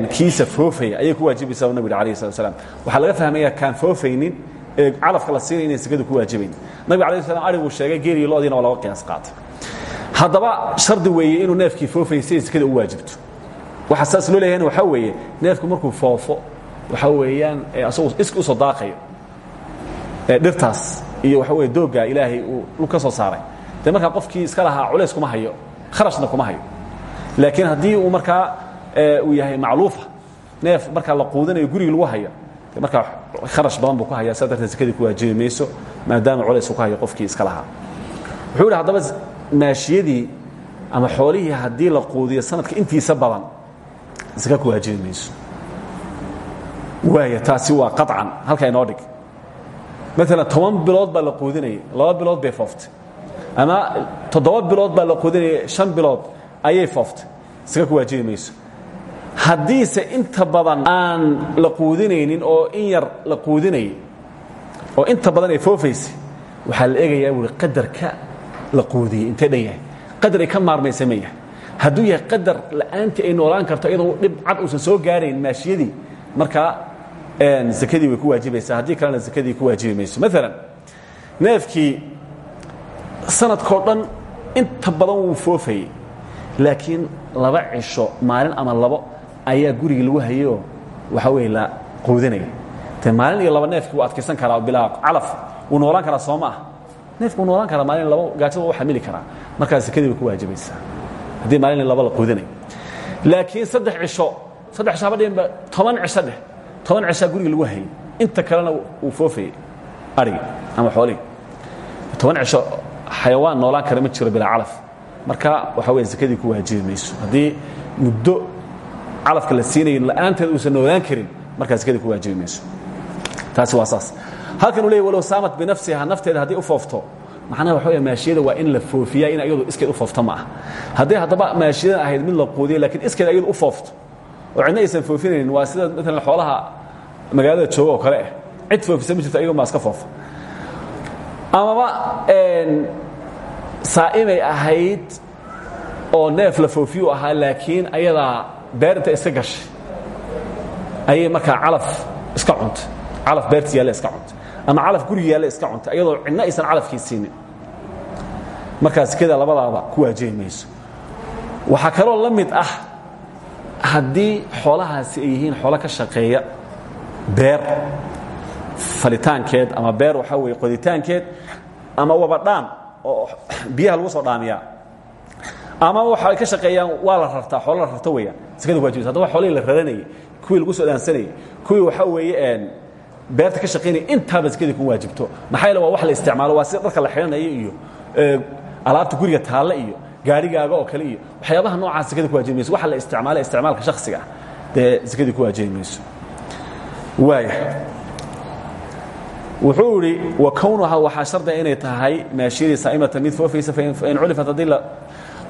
kiisa foofaya ayay ku waajibaysaa u nabig alayh slat slam waxaa laga fahmaya kaan foofaynin ee calafka la siinaya inay zakadu ku waajibayn nabig alay slam ariguu sheegay geeliyo loodiina waa laga qiyaas qaatay haddaba shardi weeye inuu neefkii foofayay si ay zakada u waajibto waxa saas loo leeyahayna waxaa weeye neefku markuu foofo waxaa weeyaan asagoo iska u soo daaqayo dhirtaas iyo waxa weye dooggaa ilaahay uu dhul ka soo saaray. Dee markaa qofkii iska lahaa culays kuma hayo kharashna kuma hayo. Laakiin haddii uu markaa uu yahay macluufa neef markaa la quudinayo gurigi lagu hayo de markaa kharash badan buu ku haya saa darteed sakadii ku waajibi mayso maadaama culays uu ku hayo qofkii iska lahaa. Wuxuu yidhi haddaba maashiyadii ama xoolihii haddii la quudiyo sanadka intiisa badan saka ku waajibi mayso waaya taasi waa qaطcan halkaa inoo dhig. Maalan toban bilood baa la quudinayay. Laba bilood bay fooftay ama toddoba bilood baa la quudinayay shan bilood ayay fooftay saka ku waajibi mayso haddiise inta badan aan la quudinaynin oo in yar la quudinayay oo inta badan ay foofaysay waxaa la eegayaa buui qadarka la quudiyey intee dhan yahay? Qadar ay ka maarmaysa ma yahay hadduu yahay qadar la'aantii ay noolaan karto iyadoo dhib cad uusan soo gaarayn maashiyadii markaa zakadii way ku waajibaysaa. Haddii kalena zakadii ku waajibi mayso. Maalan neefkii sanadkao dhan inta badan wuu foofayey laakiin laba cisho maalin ama labo ayaa gurigii lagu hayayoo waxaa weye la quudinaya. De maalin iyo laba neefkii wuu adkaysan karaa bilaa calaf. Wuu noolaan karaa soo ma ah. Neefki wuu noolaan karaa maalin labo gaajada u xamili karaa. Markaa zakadii way ku waajibaysaa haddii maalin laba la quudinayo laakiin saddex cisho saddex cisho haba dhihinba toban cisho dheh toban cishaa guriga lagu hayay. Inta kalena uu foofayey arigi ama xoolihii toban cisho xayawaan noolaan kara ma jiro bilaa calaf. Marka waxaa weye zakadii ku waajibi mayso. Haddii muddo calafka la siinayo la'aanteed uusan noolaan karin markaa zakadii ku waajibi mayso. Taasi waa saas. Halkan uu leey walow saamat binafsiha nafteeda haddii u foofto macnaha waxa wey maashiyada waa in la foofiyaa in ayadu iskeed u foofto ma ah hadday haddaba maashiyadan ahayd mid la quudiya lakiin iskeed ayadu u foofto. Oo cidna aysan foofinaynin waa sida maalan xoolaha magaalada jooga oo kale ah cid foofisa ma jirto ayago maa iska foofa. Amaba saa'imay ahayd oo neef la foofiyu ahaa laakiin ayadaa beerinta iska gashay. Ayay markaa calaf iska cuntay. Calaf beerta yaalla iska cuntay. Ama calaf guriga yaalla iska cuntay ayadoo cidna aysan calafkii siinin markaa sikada labadaaba ku waajibi mayso waxaa kaloo la mid ah haddii xoolahaasi ay yihiin xoolo ka shaqeeya beer falitaankeed ama beer waxaa weye qoditaankeed ama wabadhaan oo biyaha lagu soo dhaamiyaa ama waxay ka shaqeeyaan waa la rartaa xoolo la rarto weeyaan. Sakada ku wajibaysa haddaba xoolihii la raranayay kuwii lagu soo dhaansanayay kuwii waxaa weeye beerta ka shaqaynaya intaaba sakadii ku waajibto. Maxaa yeele waa wax la isticmaalo waa sida dharka la xidhanayo iyo alaabta guriga taalle iyo gaarigaaga oo kale iyo waxyaabaha noocaas sakada ku waajibi mayso. Waxa la isticmaala isticmaalka shakhsiga ah. Dee sakadii ku waajibi mayso. Waaya. Wuxuu idhi wa kownuhaa waxaa shardiga inay tahay maashiyadii saa'imata mid foofaysa fain culifat haddii la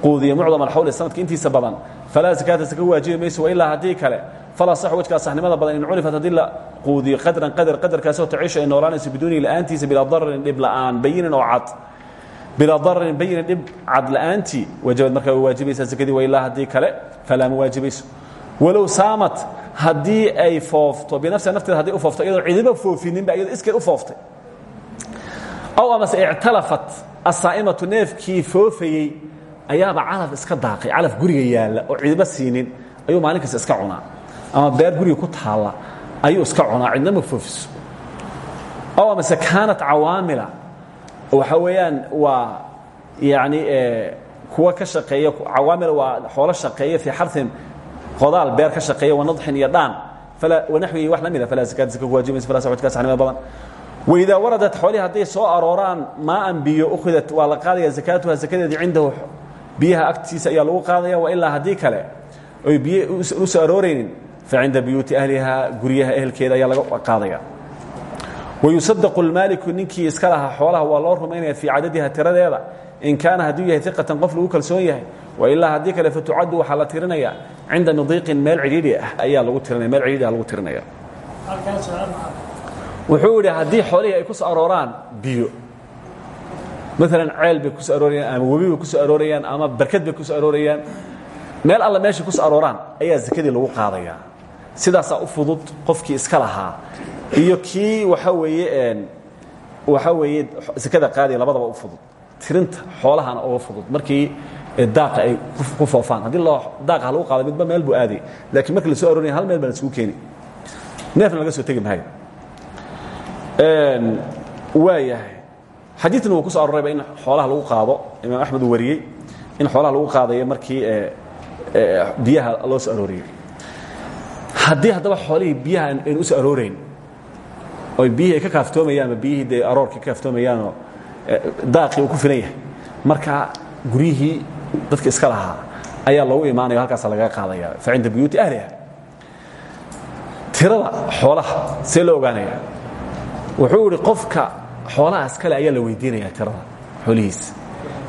quudiyo mucdam alxawli sanadka intiisa badan. Falaa sakaata saka waajibi mayso wailaa haddii kale. Falaa sax wajkaa saxnimada badan in culifat haddii la quudiyo qadran qadar qadarkaasoo taciisho ay noolaanayso biduunihi la'aantiisa bilaa dararin dhib la'aan bayinin oo cad bilaa dararin bayinin dhib cad la'aantii wajabad markaa way waajibaysaa sakadii wailaa haddii kale falaa ma waajibayso walow saamat haddii ay foofto binafsiha nafteeda hadday u foofto iyadoo cidiba foofininba iyadoo iskeed u fooftay. Aw amase ictalafat asaa'imatu neefkii foofayey ayaaba calaf iska daaqay calaf guriga yaalla oo cidiba siinin ayuu maalin kasta iska cunaa. Ama beer guriga ku taalla ayuu iska cunaa cidna ma foofiso. Aw amase kaanat cawaamila waxa weeyaan waa yani kuwa ka shaqeeya cawaamila waa xoolo shaqeeya fii xarin qodaal beer ka shaqeeya wanadxin iyo dhaan wanaxwihi wax la mida falaa sakaata saka ku waajibaysa falaa sawajkaa saxnimo badan. Waidaa waradat xoolihi hadday soo arooraan maaan biyo ukhidat waa la qaadaya zakaatuha zakadeedii cindahu biyaha agtiisa ayaa lagu qaadaya wailaa haddii kale oy biyo u soo arooraynin facinda buyuuti ahlihaa guryaha ehelkeeda ayaa laga qaadaya wayusadaqu اlmaaliku ninkii iska lahaa xoolaha waa loo rumaynaya fii cadadiha tiradeeda in kaana hadduu yahay iqatan qof lagu kalsoon yahay wailaa haddii kale fatucaddu waxaa la tirinaya cinda midiiqin meel cidhiidhi ah ayaa lagu tirinaya meel cidhiidhi ah lagu tirinaya wuxuu yidhi haddii xoolihii ay ku soo arooraan biyo maalan ceel bay ku soo aroorayaan ama webi bay ku soo aroorayaan ama barkad bay ku soo aroorayaan meel alla meeshay ku soo arooraan ayaa zakadii lagu qaadayaa sidaasaa u fudud qofkii iska lahaa iyo kii waxa weeye waxa weeye zakada qaadaya labadaba u fudud. Tirinta xoolahana uga fudud. Markii daaqa ay ku foofaan. Haddii loo daaqa ha lagu qaado midba meel buu aaday laakiin markii la soo arooraya hal meel baa la isugu keeni neefna laga soo tegi maayo waa yahay xadiidna wuu ku so arorayba in xoolaha lagu qaado. Imaam axmed uu wariyey in xoolaha lagu qaadayo markii biyaha loo soo arooriyey. Haddii haddaba xoolihii biyaha aynu u soo aroorayn oy biyihii ay ka kaaftoomayaan ama biyihii dee aroorkii ka kaaftoomayaanoo daaqii uu ku filan yahay. Marka guryihii dadka iska lahaa ayaa loogu imaanaya halkaasa lagaga qaadaya fa cinda buyuuti ahliha. Tirada xoolaha see loo ogaanaya wuxuu idhi qofka xoolahaas kale ayaa la weydiinaya tirada xoolihiisa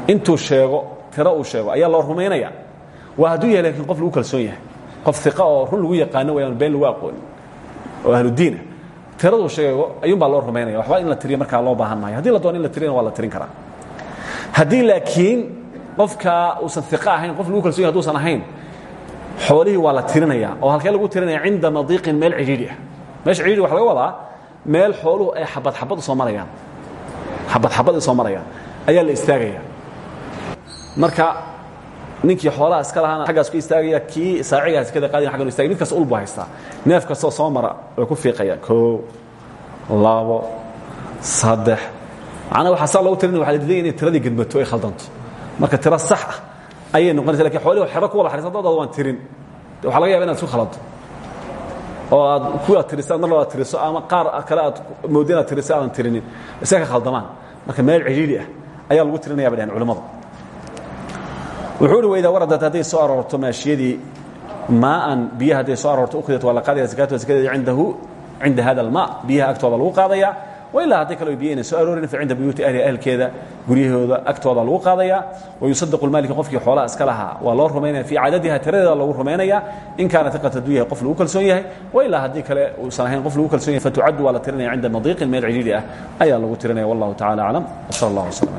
intuu sheego tiro uu sheego ayaa loo rumaynaya waa hadduu yahay lakiin qof lagu kalsoon yahay. Qof iqa oo run lagu yaqaano wayaan been lagu aqoonin oo ahludiina tiraduu sheego ayuunbaa loo rumaynaya waxba in la tiriyo markaa loo baahan maayo. Haddii la doono in la tiriyana waa la tirin karaa. Haddii laakiin qofka uusan iqa ahayn qof lagu kalson yahy haduusan ahayn xoolihii waa la tirinaya oo halkee lagu tirinaya cinda madiiqin meel cidhiidhi ah. Meesha cidhiidhi waxa laga wadaa meel xooluhu ay xabad xabad soo marayaan. Xabad xabad soo marayaan. Ayaa la istaagaya. Marka ninkii xoolaha iska lahaana aggaas ku istaagaya kii saacigaas kada qaadin aggan istagay mid kasta ulbu haystaa. Neef kastoo soo mara way ku fiiqayaan koo labo saddex. Macnaa waxaa saa loogu tirinaya waxa la diidaya inay tiradii gedmato ay khaldanto. Marka tiro sax ah ayay noqonaysa laakiin xoolihi xero ku wada xarisan dadaada waan tirin. Waxa laga yaba inaad isku khalanto oo aad kuwaad tiriso mar labaad tiriso ama qaar kale aad mooddo inaad tiriso aadan tirinin. Isaga ka khaldamaan. Marka meel cidhiidhi ah ayaa lagu tirinaya bay dhaheen culimmadu wuxuu uhi waydaa waradat hadday soo aroorto maashiyadii maaan biyaha hadday soo aroorto ukhidat waa la qaadaya zakaatuha zakadeeda cindahu cinda hada alma biyaha agtooda lagu qaadaya. Wailaa haddii kale biya aynan soo aroorin fa cinda buyuuti ahliha ahlkeeda guryahooda agtooda lagu qaadaya. Wayusadiqu lmaaliki qofkii xoolaha iska lahaa. Waa loo rumaynaya fii cadadiha tiradeeda loogu rumaynaya in kaana iqat hadduu yahay qof lagu kalsoon yahay. Wailaa haddii kale uusan ahayn qof lagu kalsoon yahay fatucaddu waa la tirinaya cinda madiiqin meel cidhiidhi ah. Ayaa lagu tirinaya wallahu tacala aclam wsal allah wslam